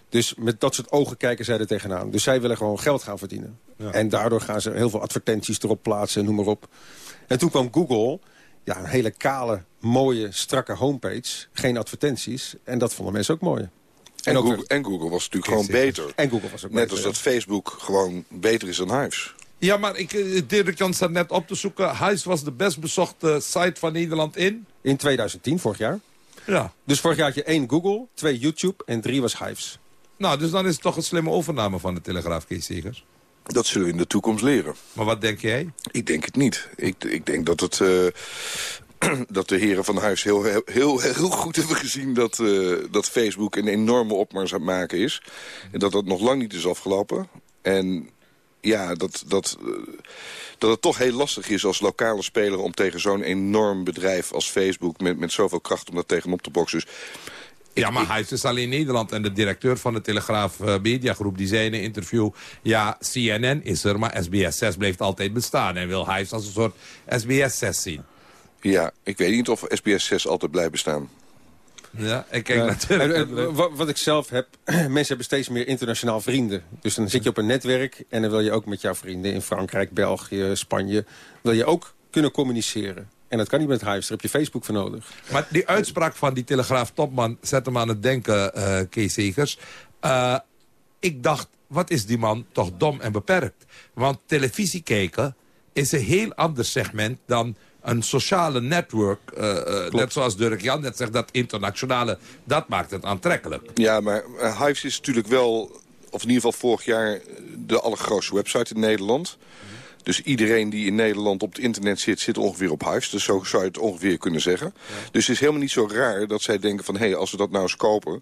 Dus met dat soort ogen kijken zij er tegenaan. Dus zij willen gewoon geld gaan verdienen. Ja. En daardoor gaan ze heel veel advertenties erop plaatsen en noem maar op. En toen kwam Google, ja, een hele kale, mooie, strakke homepage. Geen advertenties. En dat vonden mensen ook mooi. En, Google, en Google was natuurlijk gewoon beter. En Google was ook Net beter, als ja. dat Facebook gewoon beter is dan Hives. Ja, maar ik, eh, Dirk Jan staat net op te zoeken. Hives was de best bezochte site van Nederland in. In 2010, vorig jaar. Ja. Dus vorig jaar had je één Google, twee YouTube en drie was Hives. Nou, dus dan is het toch een slimme overname van de Telegraaf, Kees Segers. Dat zullen we in de toekomst leren. Maar wat denk jij? Ik denk het niet. Ik, ik denk dat het... eh, dat de heren van Huis heel, heel, heel, heel goed hebben gezien... Dat, eh, dat Facebook een enorme opmars aan het maken is. En dat dat nog lang niet is afgelopen. En ja, dat, dat, eh, dat het toch heel lastig is als lokale speler... om tegen zo'n enorm bedrijf als Facebook... Met, met zoveel kracht om dat tegenop te boksen. Dus ja, maar Hives is alleen Nederland. En de directeur van de Telegraaf eh, Mediagroep die zei in een interview... ja, CNN is er, maar SBS 6 blijft altijd bestaan. En wil Hives als een soort SBS 6 zien. ja, ik weet niet of SBS 6 altijd blijft bestaan. Ja, ik kijk Ja. natuurlijk... Wat, wat ik zelf heb, mensen hebben steeds meer internationaal vrienden. Dus dan zit je op een netwerk en dan wil je ook met jouw vrienden in Frankrijk, België, Spanje... wil je ook kunnen communiceren. En dat kan niet met Hives, daar heb je Facebook voor nodig. Maar die uitspraak van die Telegraaf-topman zet hem aan het denken, eh, Kees Segers. Eh, ik dacht, wat is die man toch dom en beperkt? Want televisie kijken is een heel ander segment dan een sociale network. eh, eh, net zoals Dirk Jan net zegt, dat internationale, dat maakt het aantrekkelijk. Ja, maar eh, Hives is natuurlijk wel, of in ieder geval vorig jaar... de allergrootste website in Nederland. Dus iedereen die in Nederland op het internet zit, zit ongeveer op Hives. Dus zo zou je het ongeveer kunnen zeggen. Dus het is helemaal niet zo raar dat zij denken van... hé, hey, als we dat nou eens kopen,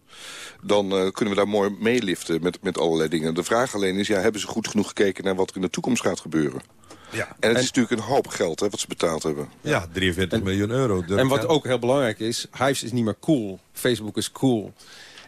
dan kunnen we daar mooi meeliften met, met allerlei dingen. De vraag alleen is, ja, hebben ze goed genoeg gekeken... naar wat er in de toekomst gaat gebeuren? Ja. En het is natuurlijk een hoop geld hè, wat ze betaald hebben. Ja, 43 miljoen euro. En wat ook heel belangrijk is, Hives is niet meer cool. Facebook is cool.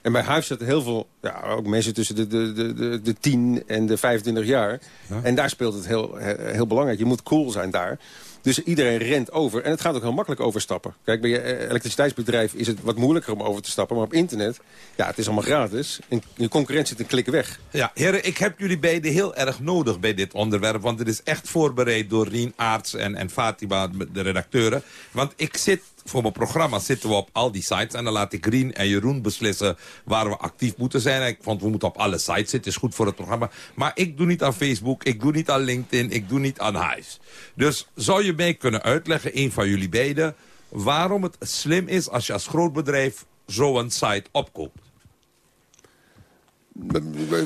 En bij Hives zitten heel veel, ja, ook mensen tussen de, de, de, de, de 10 en de 25 jaar. En daar speelt het heel, he- heel belangrijk. Je moet cool zijn daar. Dus iedereen rent over. En het gaat ook heel makkelijk overstappen. Kijk, bij je eh, elektriciteitsbedrijf is het wat moeilijker om over te stappen. Maar op internet, ja, het is allemaal gratis. En je concurrent zit een klik weg. Ja, heren, ik heb jullie beiden heel erg nodig bij dit onderwerp. Want het is echt voorbereid door Rien Aarts en, en Fatima, de redacteuren. Want ik zit, voor mijn programma zitten we op al die sites. En dan laat ik Rien en Jeroen beslissen waar we actief moeten zijn. Ik vond, we moeten op alle sites zitten, is goed voor het programma. Maar ik doe niet aan Facebook, ik doe niet aan LinkedIn, ik doe niet aan Hives. Dus zou je mij kunnen uitleggen, een van jullie beiden... waarom het slim is als je als groot bedrijf zo'n site opkoopt?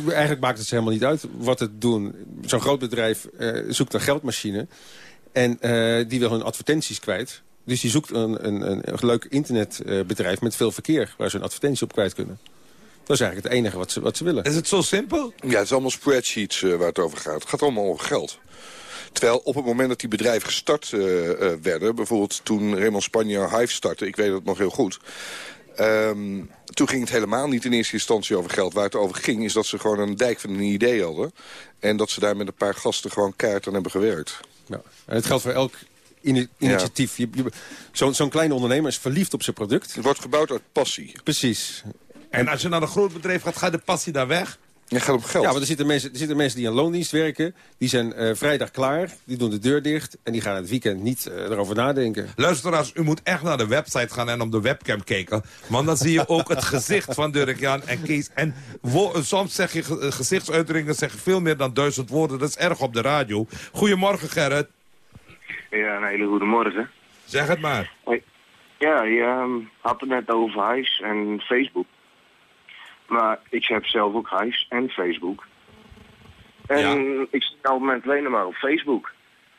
Eigenlijk maakt het helemaal niet uit wat het doen. Zo'n groot bedrijf eh, zoekt een geldmachine. En eh, die wil hun advertenties kwijt. Dus die zoekt een, een, een, een leuk internetbedrijf met veel verkeer... waar ze een advertentie op kwijt kunnen. Dat is eigenlijk het enige wat ze, wat ze willen. Is het zo simpel? Ja, het is allemaal spreadsheets eh, waar het over gaat. Het gaat allemaal over geld. Terwijl op het moment dat die bedrijven gestart eh, eh, werden... bijvoorbeeld toen Raymond Spanje Hive startte, ik weet het nog heel goed... ehm, toen ging het helemaal niet in eerste instantie over geld. Waar het over ging is dat ze gewoon een dijk van een idee hadden. En dat ze daar met een paar gasten gewoon keihard aan hebben gewerkt. Ja. En het geldt voor elk initiatief. Je- je- Zo'n zo'n kleine ondernemer is verliefd op zijn product. Het wordt gebouwd uit passie. Precies. En als je naar een groot bedrijf gaat, gaat de passie daar weg? Je gaat op geld. Ja, want er zitten mensen, er zitten mensen die aan loondienst werken. Die zijn eh, vrijdag klaar. Die doen de deur dicht. En die gaan het weekend niet eh, erover nadenken. Luisteraars, u moet echt naar de website gaan en op de webcam kijken. Want dan zie je ook het gezicht van Dirk Jan en Kees. En soms zeg je ge- gezichtsuitdrukkingen zeggen veel meer dan duizend woorden. Dat is erg op de radio. Goedemorgen Gerrit. Ja, een hele goede morgen. Zeg het maar. Hoi. Ja, je ehm, had het net over Hives en Facebook. Maar ik heb zelf ook Hives en Facebook. En ik op het moment alleen maar op Facebook.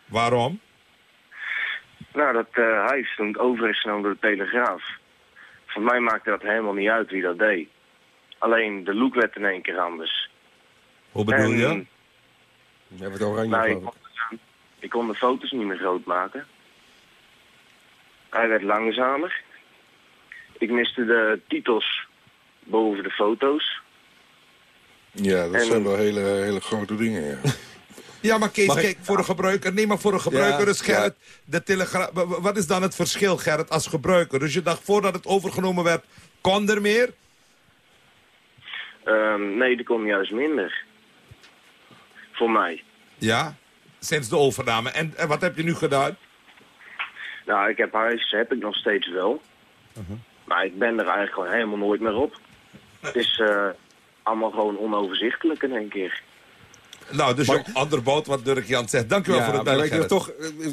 Waarom? Nou, dat eh Hives toen over is genomen door de Telegraaf. Voor mij maakte dat helemaal niet uit wie dat deed. Alleen de look werd in één keer anders. Hoe bedoel En- je? We hebben het oranje Nou, ik, kon, de foto's niet meer groot maken. Hij werd langzamer. Ik miste de titels boven de foto's. Ja, dat En- zijn wel hele, hele grote dingen, ja. Ja, maar Kees, Mag ik- kijk, voor de gebruiker, nee, maar voor de gebruiker Ja, is Gerrit, de telegraaf, wa- wa- wat is dan het verschil, Gerrit, als gebruiker? Dus je dacht, voordat het overgenomen werd, kon er meer? Ehm, nee, die kon juist minder. Voor mij. Ja, sinds de overname. En, en wat heb je nu gedaan? Nou, ik heb huis, heb ik nog steeds wel. Maar ik ben er eigenlijk gewoon helemaal nooit meer op. Het is eh, allemaal gewoon onoverzichtelijk in één keer. Nou, dus je onderbouwt wat Dirk Jan zegt. Dank u wel Ja, voor het maar weet je duidelijk,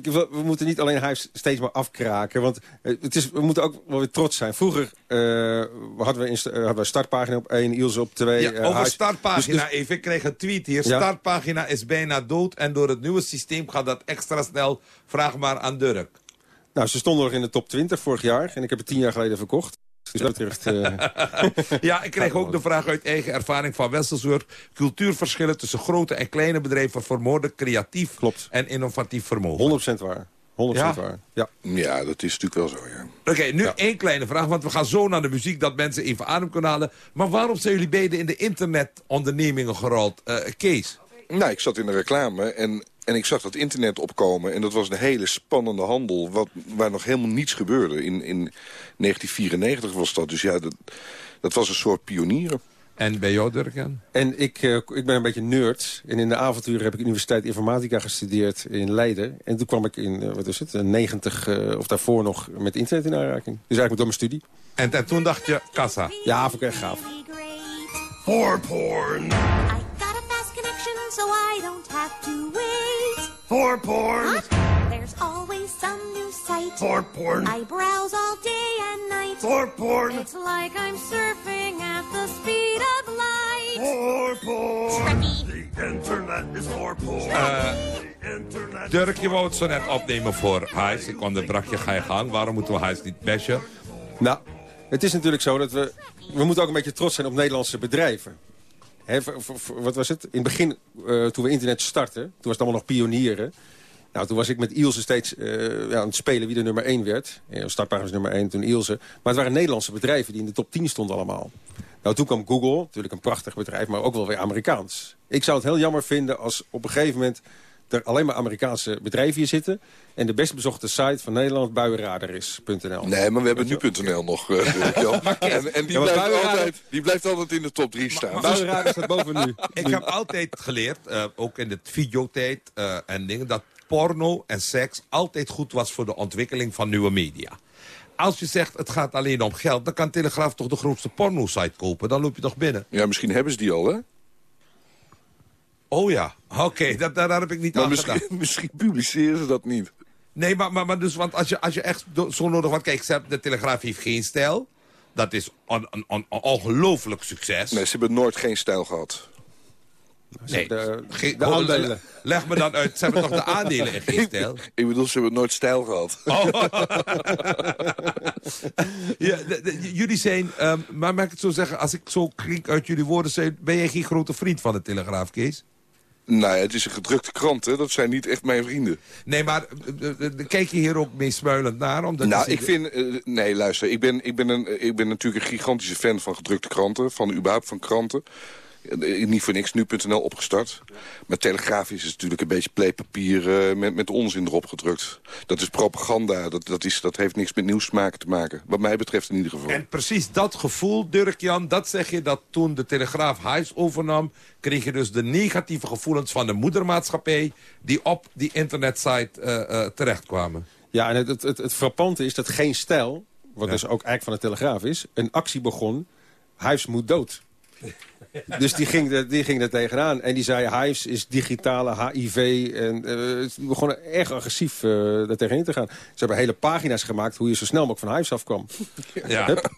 toch, eh, we moeten niet alleen Huis steeds maar afkraken. Want eh, het is, we moeten ook wel weer trots zijn. Vroeger eh, hadden, we hadden we startpagina op 1, Ilse op 2. Ja, over startpagina Dus- dus- even. Ik kreeg een tweet hier. Ja. Startpagina is bijna dood. En door het nieuwe systeem gaat dat extra snel. Vraag maar aan Dirk. nou, ze stonden nog in de top 20 vorig jaar. En ik heb het tien jaar geleden verkocht. Dus dat betreft... eh, Ja, ik kreeg ook de vraag uit eigen ervaring van Wesselsburg. Cultuurverschillen tussen grote en kleine bedrijven vermoorden creatief en innovatief vermogen. 100% waar. 100% Ja? waar. Ja. ja, dat is natuurlijk wel zo, ja. Oké, nu één kleine vraag, want we gaan zo naar de muziek... dat mensen even adem kunnen halen. Maar waarom zijn jullie beiden in de internetondernemingen gerold? Eh, Kees? Nou, ik zat in de reclame en, en ik zag dat internet opkomen. En dat was een hele spannende handel, wat, waar nog helemaal niets gebeurde. In, in 1994 was dat, dus ja, dat, dat was een soort pionieren. En bij jou, Dirk-Jan? En ik, eh, ik ben een beetje nerd. En in de avonturen heb ik Universiteit Informatica gestudeerd in Leiden. En toen kwam ik in, eh, wat is het, een 90 eh, of daarvoor nog met internet in aanraking. Dus eigenlijk door mijn studie. En, en toen dacht je, kassa. Ja, vond ik echt gaaf. For porn. So I don't have to wait. For porn. Huh? There's always some new site. For porn. I browse all day and night. For porn. It's like I'm surfing at the speed of light. For porn. The internet is for porn. Eh, the internet Dirk, je wou het zo net opnemen voor Huis. Ik onderbrak je, ga je gang. Waarom moeten we Huis niet bashen? Nou, het is natuurlijk zo dat we... We moeten ook een beetje trots zijn op Nederlandse bedrijven. Wat was het? In het begin, eh, toen we internet startten, toen was het allemaal nog pionieren. Nou, toen was ik met Ilse steeds eh, ja, aan het spelen wie de nummer 1 werd. Ja, startpagina was nummer 1, toen Ilse. Maar het waren Nederlandse bedrijven die in de top 10 stonden allemaal. Nou, toen kwam Google, natuurlijk een prachtig bedrijf, maar ook wel weer Amerikaans. Ik zou het heel jammer vinden als op een gegeven moment er alleen maar Amerikaanse bedrijven hier zitten... en de best bezochte site van Nederland buienradar is.nl. Nee, maar we hebben nu.nl nog, eh, Jan. en, en die, Ja, maar blijft buienradar- altijd, die blijft altijd in de top 3 staan. Buienradar staat boven nu. Ik heb altijd geleerd, eh, ook in de videotijd eh, en dingen... dat porno en seks altijd goed was voor de ontwikkeling van nieuwe media. Als je zegt het gaat alleen om geld... dan kan Telegraaf toch de grootste porno-site kopen. Dan loop je toch binnen. Ja, misschien hebben ze die al, hè? Oh ja, oké, dat daar, daar heb ik niet Maar aan misschien, gedacht. misschien publiceren ze dat niet. Nee, maar, maar, maar dus, want als je, als je echt zo nodig... Want kijk, ze hebben- de Telegraaf heeft geen stijl. Dat is een, een ongelooflijk succes. Nee, ze hebben nooit geen stijl gehad. Nee, de, Geen- de ho- aandelen. le- Leg me dan uit, ze hebben toch de aandelen in geen stijl? Ik bedoel, ze hebben nooit stijl gehad. Oh. ja, de- de- jullie zijn, ehm, maar mag ik het zo zeggen... als ik zo klink uit jullie woorden... Zijn, ben jij geen grote vriend van de Telegraaf, Kees? Nee, het is een gedrukte krant, hè. Dat zijn niet echt mijn vrienden. Nee, maar eh, eh, eh, kijk je hier ook meesmuilend naar? Omdat nou, ik vind... nee, luister. Ik ben, ik, ben een, ik ben natuurlijk een gigantische fan van gedrukte kranten. Van überhaupt van kranten. Eh, Niet voor niks nu.nl opgestart. Maar Telegrafisch is natuurlijk een beetje pleepapier eh, met, met onzin erop gedrukt. Dat is propaganda. Dat, dat, is, dat heeft niks met nieuws te maken, te maken. Wat mij betreft in ieder geval. En precies dat gevoel, Dirk-Jan, dat zeg je dat toen de Telegraaf Huis overnam... kreeg je dus de negatieve gevoelens van de moedermaatschappij... die op die internetsite eh, eh, terechtkwamen. Ja, en het, het, het, het frappante is dat geen stijl, wat dus ook eigenlijk van de Telegraaf is... een actie begon, Huis moet dood. dus die ging, er, die ging er tegenaan. En die zei, Hives is digitale HIV. En eh die begonnen erg agressief eh daar tegenin te gaan. Ze hebben hele pagina's gemaakt hoe je zo snel mogelijk van Hives afkwam. Ja. Hup.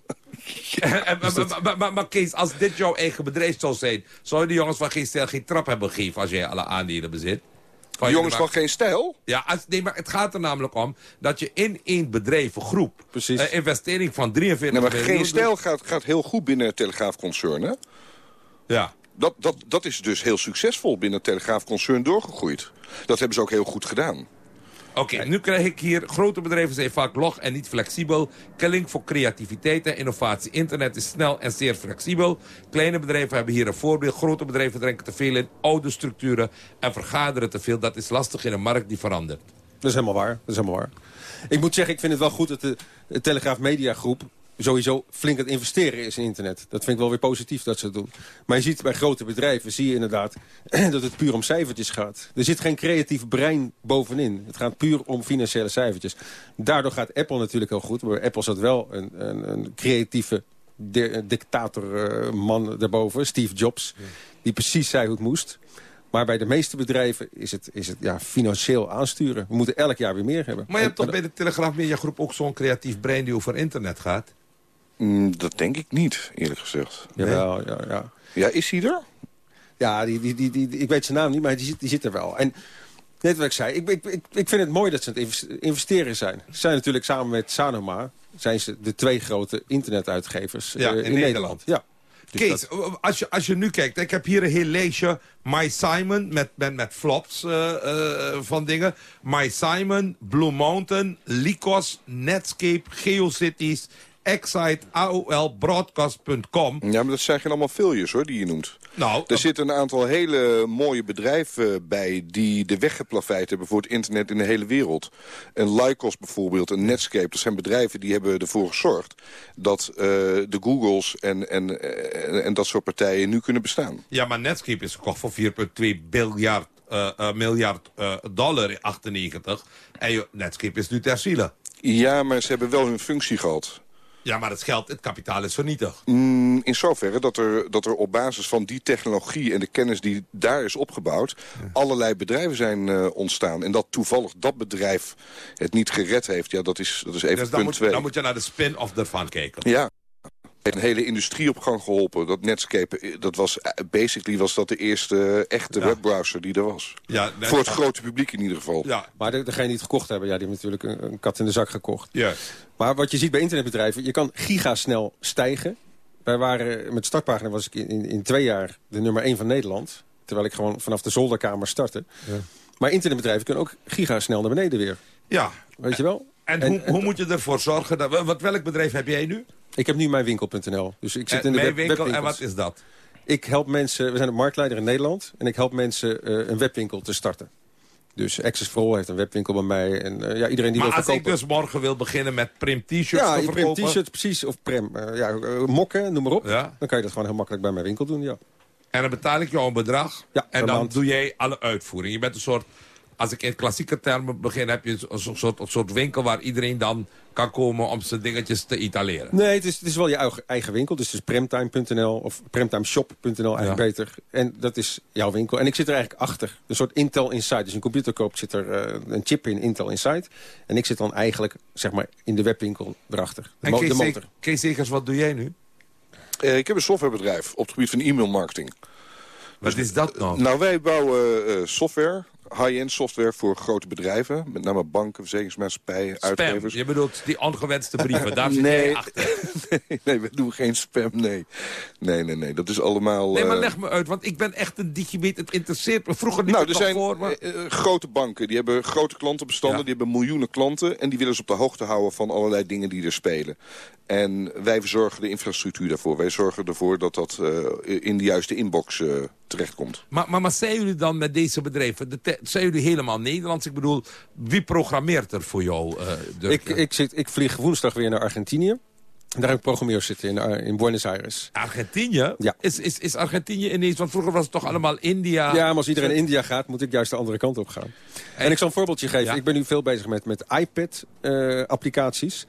En- en- maar, maar, maar, maar Kees, als dit jouw eigen bedrijf zou zijn... zou je de jongens van geen stijl geen trap hebben gegeven... als jij alle aandelen bezit? Van Jongens van geen stijl? Ja, als, nee, maar het gaat er namelijk om dat je in één bedrijf, een groep... Precies. een investering van 43 Nee, maar geen stijl gaat, gaat heel goed binnen het Telegraafconcern, hè? Ja. Dat, dat, dat is dus heel succesvol binnen het Telegraafconcern doorgegroeid. Dat hebben ze ook heel goed gedaan. Oké, nu krijg ik hier... Grote bedrijven zijn vaak log en niet flexibel. Killing voor creativiteit en innovatie. Internet is snel en zeer flexibel. Kleine bedrijven hebben hier een voorbeeld. Grote bedrijven drinken te veel in oude structuren... en vergaderen te veel. Dat is lastig in een markt die verandert. Dat is helemaal waar. Dat is helemaal waar. Ik moet zeggen, ik vind het wel goed dat de, de Telegraaf Media Groep sowieso flink aan het investeren is in internet. Dat vind ik wel weer positief dat ze het doen. Maar je ziet bij grote bedrijven, zie je inderdaad... dat het puur om cijfertjes gaat. Er zit geen creatief brein bovenin. Het gaat puur om financiële cijfertjes. Daardoor gaat Apple natuurlijk heel goed. Maar Apple zat wel een, een, een creatieve dictatorman uh, daarboven, Steve Jobs... die precies zei hoe het moest. Maar bij de meeste bedrijven is het, is het ja, financieel aansturen. We moeten elk jaar weer meer hebben. Maar je hebt toch bij de Telegraaf Media Groep ook zo'n creatief brein die over internet gaat? Mm, dat denk ik niet, eerlijk gezegd. Jawel, ja, ja. Ja, is hij er? Ja, die, die, die, die, ik weet zijn naam niet, maar die zit, die zit er wel. En net wat ik zei, ik, ik, ik, ik vind het mooi dat ze het investeren zijn. Ze zijn natuurlijk samen met Sanoma zijn ze de twee grote internetuitgevers ja, uh, in, in, Nederland. Ja. Dus Kees, dat... als, je, als je nu kijkt, ik heb hier een heel lijstje. My Simon met, met, met flops uh, uh, van dingen. My Simon, Blue Mountain, Lycos, Netscape, GeoCities, Excite, AOL, Broadcast.com. Ja, maar dat zijn geen allemaal failures hoor, die je noemt. Nou, er zitten een aantal hele mooie bedrijven bij... die de weg geplaveid hebben voor het internet in de hele wereld. Een Lycos bijvoorbeeld, een Netscape. Dat zijn bedrijven die hebben ervoor gezorgd... dat uh, de Googles en, en, en, en, dat soort partijen nu kunnen bestaan. Ja, maar Netscape is gekocht voor 4,2 biljard, uh, uh, miljard dollar in 98. En Netscape is nu ter ziele. Ja, maar ze hebben wel hun functie gehad. Ja, maar het geld, het kapitaal is vernietigd. Mm, in zoverre dat er, dat er op basis van die technologie en de kennis die daar is opgebouwd... Ja. allerlei bedrijven zijn uh, ontstaan. En dat toevallig dat bedrijf het niet gered heeft, ja, dat is, dat is even dus dan punt moet, twee. Dan moet je naar de spin-off ervan kijken. Ja. Een hele industrie op gang geholpen. Dat Netscape, dat was, basically was dat de eerste echte Ja. webbrowser die er was. Ja, net- Voor het grote publiek in ieder geval. Ja, Maar de, degene die het gekocht hebben, ja, die hebben natuurlijk een, een kat in de zak gekocht. juist. Maar wat je ziet bij internetbedrijven, je kan gigasnel stijgen. Wij waren, met startpagina was ik in, in, in twee jaar de nummer één van Nederland. Terwijl ik gewoon vanaf de zolderkamer startte. Maar internetbedrijven kunnen ook gigasnel naar beneden weer. Ja. Weet je wel? En, En- hoe, en- hoe moet je ervoor zorgen? Dat, wat, welk bedrijf heb jij nu? Ik heb nu mijnwinkel.nl. Dus ik zit Eh, in de mijn web, winkel, en wat is dat? Ik help mensen, we zijn de marktleider in Nederland. En ik help mensen eh, een webwinkel te starten. Dus Access for All heeft een webwinkel bij mij. En eh, ja, iedereen die Maar wil als ik dus morgen wil beginnen met prim t-shirts ja, te je prem verkopen... t-shirt, precies. Of prem, ja, mokken, noem maar op. Ja. Dan kan je dat gewoon heel makkelijk bij mijn winkel doen, ja. En dan betaal ik jou een bedrag. Ja, en dan maand. doe jij alle uitvoering. Je bent een soort... Als ik in klassieke termen begin, heb je een soort, soort, een soort winkel waar iedereen dan kan komen om zijn dingetjes te italeren. Nee, het is, het is wel je eigen, winkel. Dus het is premtime.nl of premtimeshop.nl eigenlijk beter. En dat is jouw winkel. En ik zit er eigenlijk achter. Een soort Intel Inside. Dus een computer koopt, zit er eh, een chip in Intel Inside. En ik zit dan eigenlijk, zeg maar, in de webwinkel erachter. De, En mo- Kees, de Zek- motor. Kees Zegers, wat doe jij nu? Eh, ik heb een softwarebedrijf op het gebied van e-mailmarketing. Wat is dat nou? Nou, wij bouwen eh, software, high-end software voor grote bedrijven. Met name banken, verzekeringsmaatschappijen, uitgevers. Je bedoelt die ongewenste brieven. Daar zit Nee. achter. nee, nee, we doen geen spam, nee. Nee, nee, nee, dat is allemaal... Nee, maar eh, leg me uit, want ik ben echt een digibit. Het interesseert me. Vroeger niet nou, er zijn voor eh, eh, grote banken, die hebben grote klantenbestanden, Ja. die hebben miljoenen klanten en die willen ze op de hoogte houden van allerlei dingen die er spelen. En wij verzorgen de infrastructuur daarvoor. Wij zorgen ervoor dat dat in de juiste inbox eh, terechtkomt. Maar, maar, maar zijn jullie dan met deze bedrijven, de zijn jullie helemaal Nederlands? Ik bedoel, wie programmeert er voor jou? eh? Ik, ik, zit, ik vlieg woensdag weer naar Argentinië. Daar heb ik programmeurs zitten in, Ar- in Buenos Aires. Argentinië? Ja. Is, is, is Argentinië ineens, want vroeger was het toch allemaal India? Ja, maar als iedereen in India gaat, moet ik juist de andere kant op gaan. En, ik zal een voorbeeldje geven. Ja. Ik ben nu veel bezig met, met iPad-applicaties.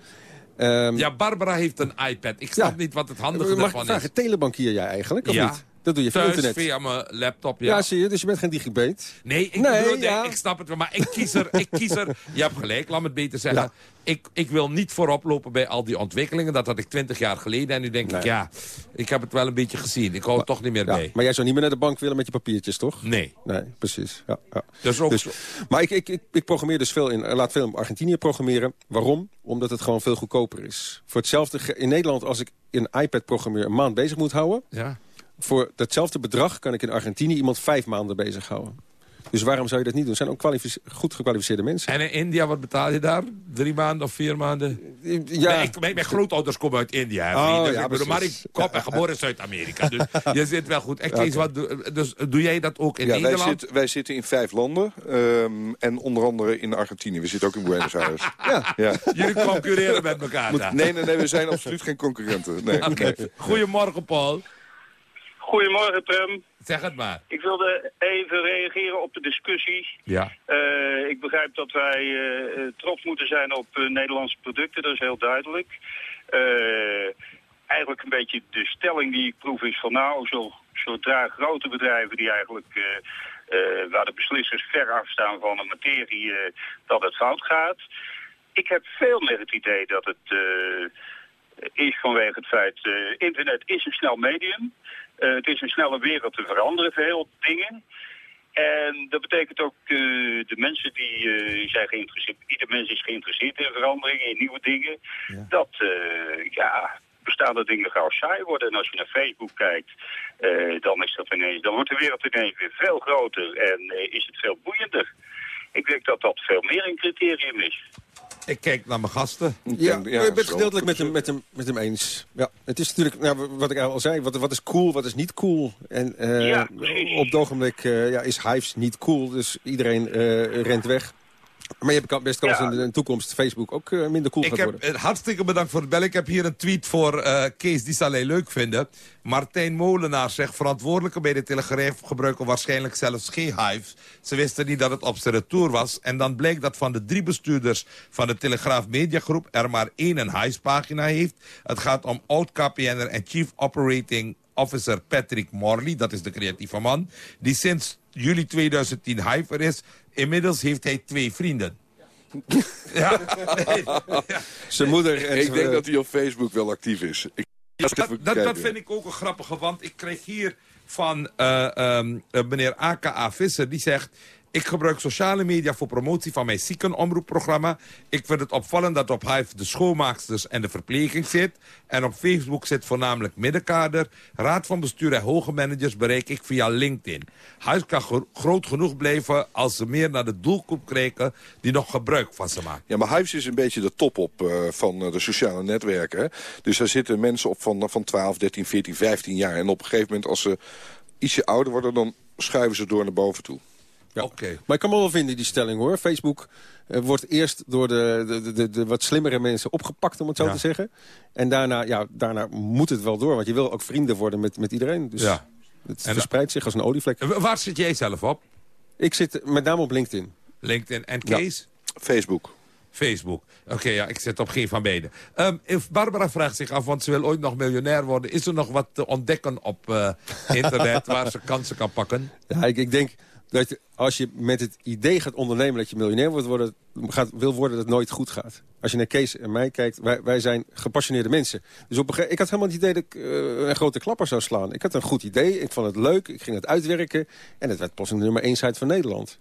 Ehm, Ja, Barbara heeft een iPad. Ik snap Ja. niet wat het handige Mag ik ervan is. vragen, telebankier jij eigenlijk, of Ja. niet? Dat doe je via Thuis, internet. via mijn laptop, ja. ja. zie je, dus je bent geen digibet. Nee, ik, Nee, bedoel, ja. ik snap het wel, maar ik kies er, ik kies er... Je hebt gelijk, laat me het beter zeggen. Ja. Ik, ik wil niet voorop lopen bij al die ontwikkelingen. Dat had ik twintig jaar geleden. En nu denk ik, ja, ik heb het wel een beetje gezien. Ik hou er toch niet meer Ja, bij. maar jij zou niet meer naar de bank willen met je papiertjes, toch? Nee. Nee, precies. Ja, ja. Dus ook Dus, maar ik, ik, ik, ik programmeer dus veel in, eh, laat veel in Argentinië programmeren. Waarom? Omdat het gewoon veel goedkoper is. Voor hetzelfde in Nederland, als ik een iPad-programmeur een maand bezig moet houden... Ja. Voor datzelfde bedrag kan ik in Argentinië iemand vijf maanden bezighouden. Dus waarom zou je dat niet doen? Het zijn ook kwalifice- goed gekwalificeerde mensen. En in India, wat betaal je daar? Drie maanden of vier maanden? Ja. Nee, ik, mijn, mijn grootouders komen uit India. Hè, Oh, vriend. dus ja, ik bedoel, maar ik kom en geboren in Zuid-Amerika. Dus je zit wel goed. Wat dus doe jij dat ook in ja, wij, Nederland? zitten- wij zitten in vijf landen. ehm, en onder andere in Argentinië. We zitten ook in Buenos Aires. ja. ja. Jullie concurreren met elkaar Moet- daar. nee, nee, nee, we zijn absoluut geen concurrenten. Nee, Oké. nee. Goedemorgen, Paul. Goedemorgen, Prem. Zeg het maar. Ik wilde even reageren op de discussie. Ja. Eh, ik begrijp dat wij eh, eh, trots moeten zijn op Nederlandse producten, dat is heel duidelijk. Eigenlijk een beetje de stelling die ik proef is van nou, zo, zodra grote bedrijven die eigenlijk... waar de beslissers ver afstaan van de materie, dat het fout gaat. Ik heb veel meer het idee dat het is vanwege het feit... internet is een snel medium. Eh, het is een snelle wereld te veranderen, veel dingen. En dat betekent ook eh, de mensen die eh, zijn geïnteresseerd, ieder mens is geïnteresseerd in veranderingen, in nieuwe dingen. Dat, ja, bestaande dingen gauw saai worden. En als je naar Facebook kijkt, dan is dat ineens, dan wordt de wereld ineens weer veel groter en is het veel boeiender. Ik denk dat dat veel meer een criterium is. Ik kijk naar mijn gasten. Ja, ik ben het gedeeltelijk met hem, met, hem, met hem eens. Ja, het is natuurlijk, nou, wat ik al zei, wat, wat is cool, wat is niet cool. En eh, Ja, op het ogenblik eh, ja, is Hives niet cool, dus iedereen eh, rent weg. Maar je hebt best kans Ja. in de in de toekomst Facebook ook eh, minder cool Ik gaat heb, worden. eh, hartstikke bedankt voor het bellen. Ik heb hier een tweet voor eh, Kees, die zal hij leuk vinden. Martijn Molenaar zegt... verantwoordelijken bij de Telegraaf gebruiken waarschijnlijk zelfs geen hives. Ze wisten niet dat het op zijn retour was. En dan blijkt dat van de drie bestuurders van de Telegraaf Mediagroep... er maar één een hives-pagina heeft. Het gaat om oud-KPN'er en Chief Operating Officer Patrick Morley. Dat is de creatieve man. Die sinds juli 2010 hiver is. Inmiddels heeft hij twee vrienden. Ja. Zijn moeder en Ik denk dat hij op Facebook wel actief is. Ik, Ja, dat, dat, dat vind ik ook een grappige, want ik kreeg hier van eh, ehm, eh, meneer AKA Visser. Die zegt, ik gebruik sociale media voor promotie van mijn ziekenomroepprogramma. Ik vind het opvallend dat op Hive de schoonmaaksters en de verpleging zit. En op Facebook zit voornamelijk middenkader. Raad van bestuur en hoge managers bereik ik via LinkedIn. Hive kan gro- groot genoeg blijven als ze meer naar de doelgroep kijken... die nog gebruik van ze maken. Ja, maar Hives is een beetje de top op eh, van eh, de sociale netwerken. Dus daar zitten mensen op van, van 12, 13, 14, 15 jaar. En op een gegeven moment, als ze ietsje ouder worden... dan schuiven ze door naar boven toe. Ja. Oké. Maar ik kan me wel vinden, die stelling hoor. Facebook eh, wordt eerst door de, de, de, de wat slimmere mensen opgepakt, om het zo Ja. te zeggen. En daarna, ja, daarna moet het wel door, want je wil ook vrienden worden met, met iedereen. Dus Ja. het En- verspreidt zich als een olievlek. Waar zit jij zelf op? Ik zit met name op LinkedIn. LinkedIn en Kees? Facebook. Facebook. Oké, ja, ik zit op geen van beide. Ehm, Barbara vraagt zich af, want ze wil ooit nog miljonair worden... is er nog wat te ontdekken op eh, internet waar ze kansen kan pakken? Ja, ik, ik denk dat als je met het idee gaat ondernemen dat je miljonair wordt worden, gaat, wil worden, dat het nooit goed gaat. Als je naar Kees en mij kijkt, wij, wij zijn gepassioneerde mensen. Dus op een ik had helemaal het idee dat ik eh, een grote klapper zou slaan. Ik had een goed idee, ik vond het leuk, ik ging het uitwerken. En het werd plots een nummer één site van Nederland.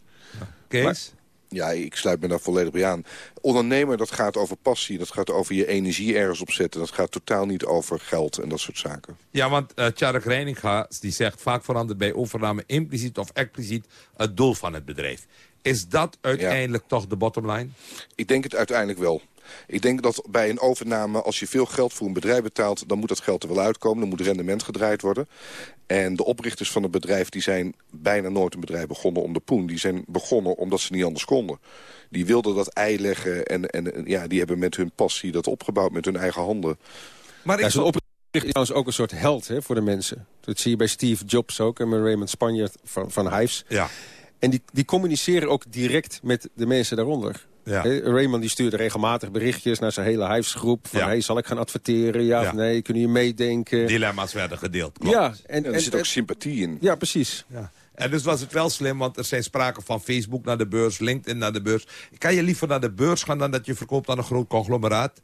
Kees? Ja, ik sluit me daar volledig bij aan. Ondernemer, dat gaat over passie. Dat gaat over je energie ergens opzetten. Dat gaat totaal niet over geld en dat soort zaken. Ja, want uh, Tjarek Reininga die zegt... vaak verandert bij overname impliciet of expliciet het doel van het bedrijf. Is dat uiteindelijk toch de bottom line? Ik denk het uiteindelijk wel. Ik denk dat bij een overname, als je veel geld voor een bedrijf betaalt... dan moet dat geld er wel uitkomen, dan moet rendement gedraaid worden. En de oprichters van het bedrijf die zijn bijna nooit een bedrijf begonnen om de poen. Die zijn begonnen omdat ze niet anders konden. Die wilden dat ei leggen en, en ja, die hebben met hun passie dat opgebouwd met hun eigen handen. Maar ja, Zo'n oprichter is trouwens ook een soort held hè, voor de mensen. Dat zie je bij Steve Jobs ook en met Raymond Spanjaard van, van Hives. Ja. En die, die communiceren ook direct met de mensen daaronder. Ja. He, Raymond die stuurde regelmatig berichtjes naar zijn hele Hivesgroep. Van, Ja. hey, zal ik gaan adverteren? Ja, Ja. of nee? Kunnen je meedenken? Dilemma's werden gedeeld. klopt. Ja, en, er en- zit ook en- sympathie in. ja, precies. Ja. En dus was het wel slim, want er zijn sprake van Facebook naar de beurs, LinkedIn naar de beurs. Kan je liever naar de beurs gaan dan dat je verkoopt aan een groot conglomeraat?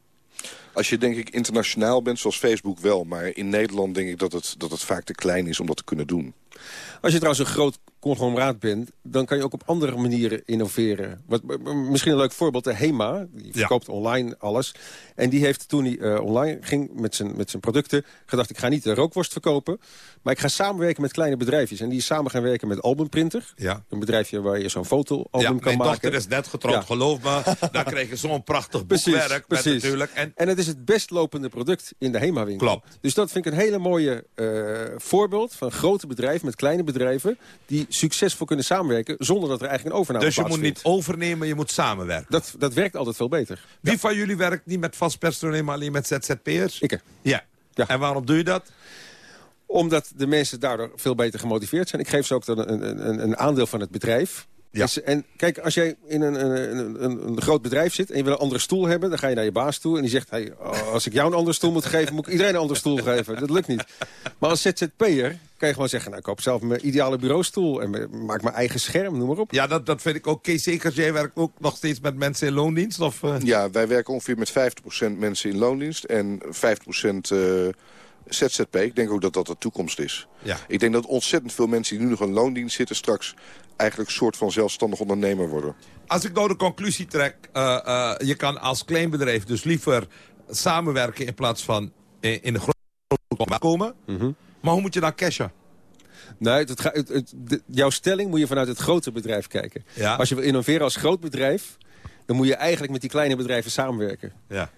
Als je denk ik internationaal bent, zoals Facebook wel. Maar in Nederland denk ik dat het, dat het vaak te klein is om dat te kunnen doen. Als je trouwens een groot conglomeraat bent... dan kan je ook op andere manieren innoveren. Wat, misschien een leuk voorbeeld, de HEMA. Die verkoopt online alles. En die heeft toen hij uh, online ging met zijn, met zijn producten... gedacht, ik ga niet de rookworst verkopen... maar ik ga samenwerken met kleine bedrijfjes. En die is samen gaan werken met Albumprinter. Ja. Een bedrijfje waar je zo'n fotoalbum ja, kan maken. Mijn dochter is net getrouwd, geloof me. Daar kreeg je zo'n prachtig boekwerk. Precies, met natuurlijk. En, en het is het best lopende product in de HEMA-winkel. Klopt. Dus dat vind ik een hele mooie uh, voorbeeld van grote bedrijven met kleine bedrijven... die succesvol kunnen samenwerken zonder dat er eigenlijk een overname Dus je moet niet overnemen, je moet samenwerken. Dat, dat werkt altijd veel beter. Wie ja. van jullie werkt niet met vast personeel, maar alleen met ZZP'ers? Ik. Ja. ja. En waarom doe je dat? Omdat de mensen daardoor veel beter gemotiveerd zijn. Ik geef ze ook dan een, een, een aandeel van het bedrijf. Ja. Dus, en kijk, als jij in een, een, een, een, groot bedrijf zit en je wil een andere stoel hebben... dan ga je naar je baas toe en die zegt... Hey, als ik jou een andere stoel moet geven, moet ik iedereen een andere stoel geven. Dat lukt niet. Maar als ZZP'er kan je gewoon zeggen... Nou, ik koop zelf mijn ideale bureaustoel en maak mijn eigen scherm, noem maar op. Ja, dat, dat vind ik ook. Kees Zekers, jij werkt ook nog steeds met mensen in loondienst? Of, uh... Ja, wij werken ongeveer met 50% mensen in loondienst en 50% uh, ZZP. Ik denk ook dat dat de toekomst is. Ja. Ik denk dat ontzettend veel mensen die nu nog in loondienst zitten... straks eigenlijk een soort van zelfstandig ondernemer worden. Als ik nou de conclusie trek... Uh, uh, je kan als klein bedrijf dus liever samenwerken... in plaats van in, in een grote komen. Mm -hmm. Maar hoe moet je dan cashen? Nee, het, het, het, de, jouw stelling moet je vanuit het grote bedrijf kijken. Ja. Als je wil innoveren als groot bedrijf... dan moet je eigenlijk met die kleine bedrijven samenwerken. Ja.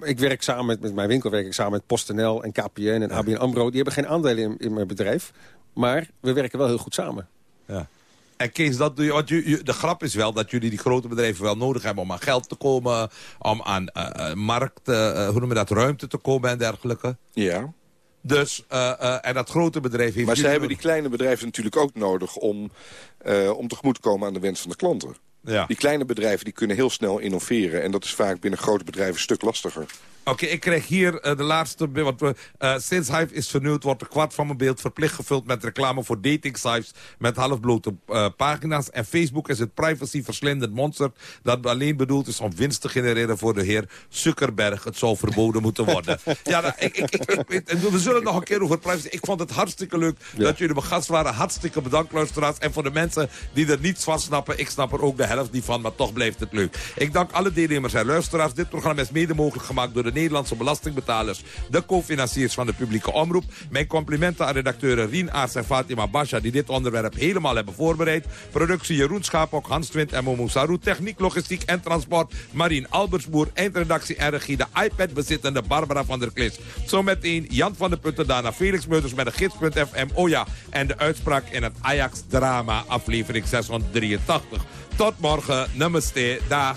Ik werk samen met, met mijn winkel werk ik samen met PostNL en KPN en. ABN AMRO. Die hebben geen aandelen in, in mijn bedrijf. Maar we werken wel heel goed samen. Ja. En Kees, dat doe je, want je, de grap is wel dat jullie die grote bedrijven wel nodig hebben... om aan geld te komen, om aan uh, markt, uh, hoe noem je dat, ruimte te komen en dergelijke. Ja. Dus, uh, uh, en dat grote bedrijf heeft... Maar ze hebben die kleine bedrijven natuurlijk ook nodig om, uh, om tegemoet te komen aan de wens van de klanten. Ja. Die kleine bedrijven die kunnen heel snel innoveren. En dat is vaak binnen grote bedrijven een stuk lastiger. Oké, okay, ik krijg hier uh, de laatste... Want we, uh, sinds Hive is vernieuwd wordt een kwart van mijn beeld verplicht gevuld... met reclame voor dating sites met halfblote uh, pagina's. En Facebook is het privacy-verslindend monster... dat alleen bedoeld is om winst te genereren voor de heer Zuckerberg. Het zou verboden moeten worden. ja, nou, ik, ik, ik, we zullen nog een keer over privacy... Ik vond het hartstikke leuk ja. dat jullie mijn gast waren. Hartstikke bedankt, luisteraars. En voor de mensen die er niets van snappen... ik snap er ook de helft niet van, maar toch blijft het leuk. Ik dank alle deelnemers en luisteraars. Dit programma is mede mogelijk gemaakt door de Nederlandse belastingbetalers, de co-financiers van de publieke omroep. Mijn complimenten aan redacteuren Rien Aars en Fatima Basha, die dit onderwerp helemaal hebben voorbereid. Productie Jeroen Schapok, Hans Twint en Momo Saru. Techniek, logistiek en transport Marien Albersboer. Eindredactie en regie de iPad-bezittende Barbara van der Klis. Zometeen Jan van der Putten, daarna Felix Meuters met de gids.fm. Oh ja, en de uitspraak in het Ajax-drama, aflevering 683. Tot morgen, namaste, dag.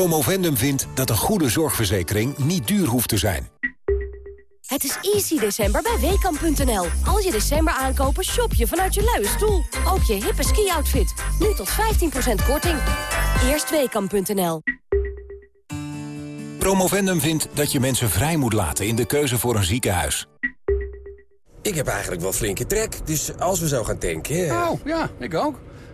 Promovendum vindt dat een goede zorgverzekering niet duur hoeft te zijn. Het is easy december bij Weekamp.nl. Als je december aankopen, shop je vanuit je luie stoel. Ook je hippe ski-outfit. Nu tot 15% korting. Eerst Weekamp.nl. Promovendum vindt dat je mensen vrij moet laten in de keuze voor een ziekenhuis. Ik heb eigenlijk wel flinke trek, dus als we zo gaan tanken... Oh, ja, ik ook.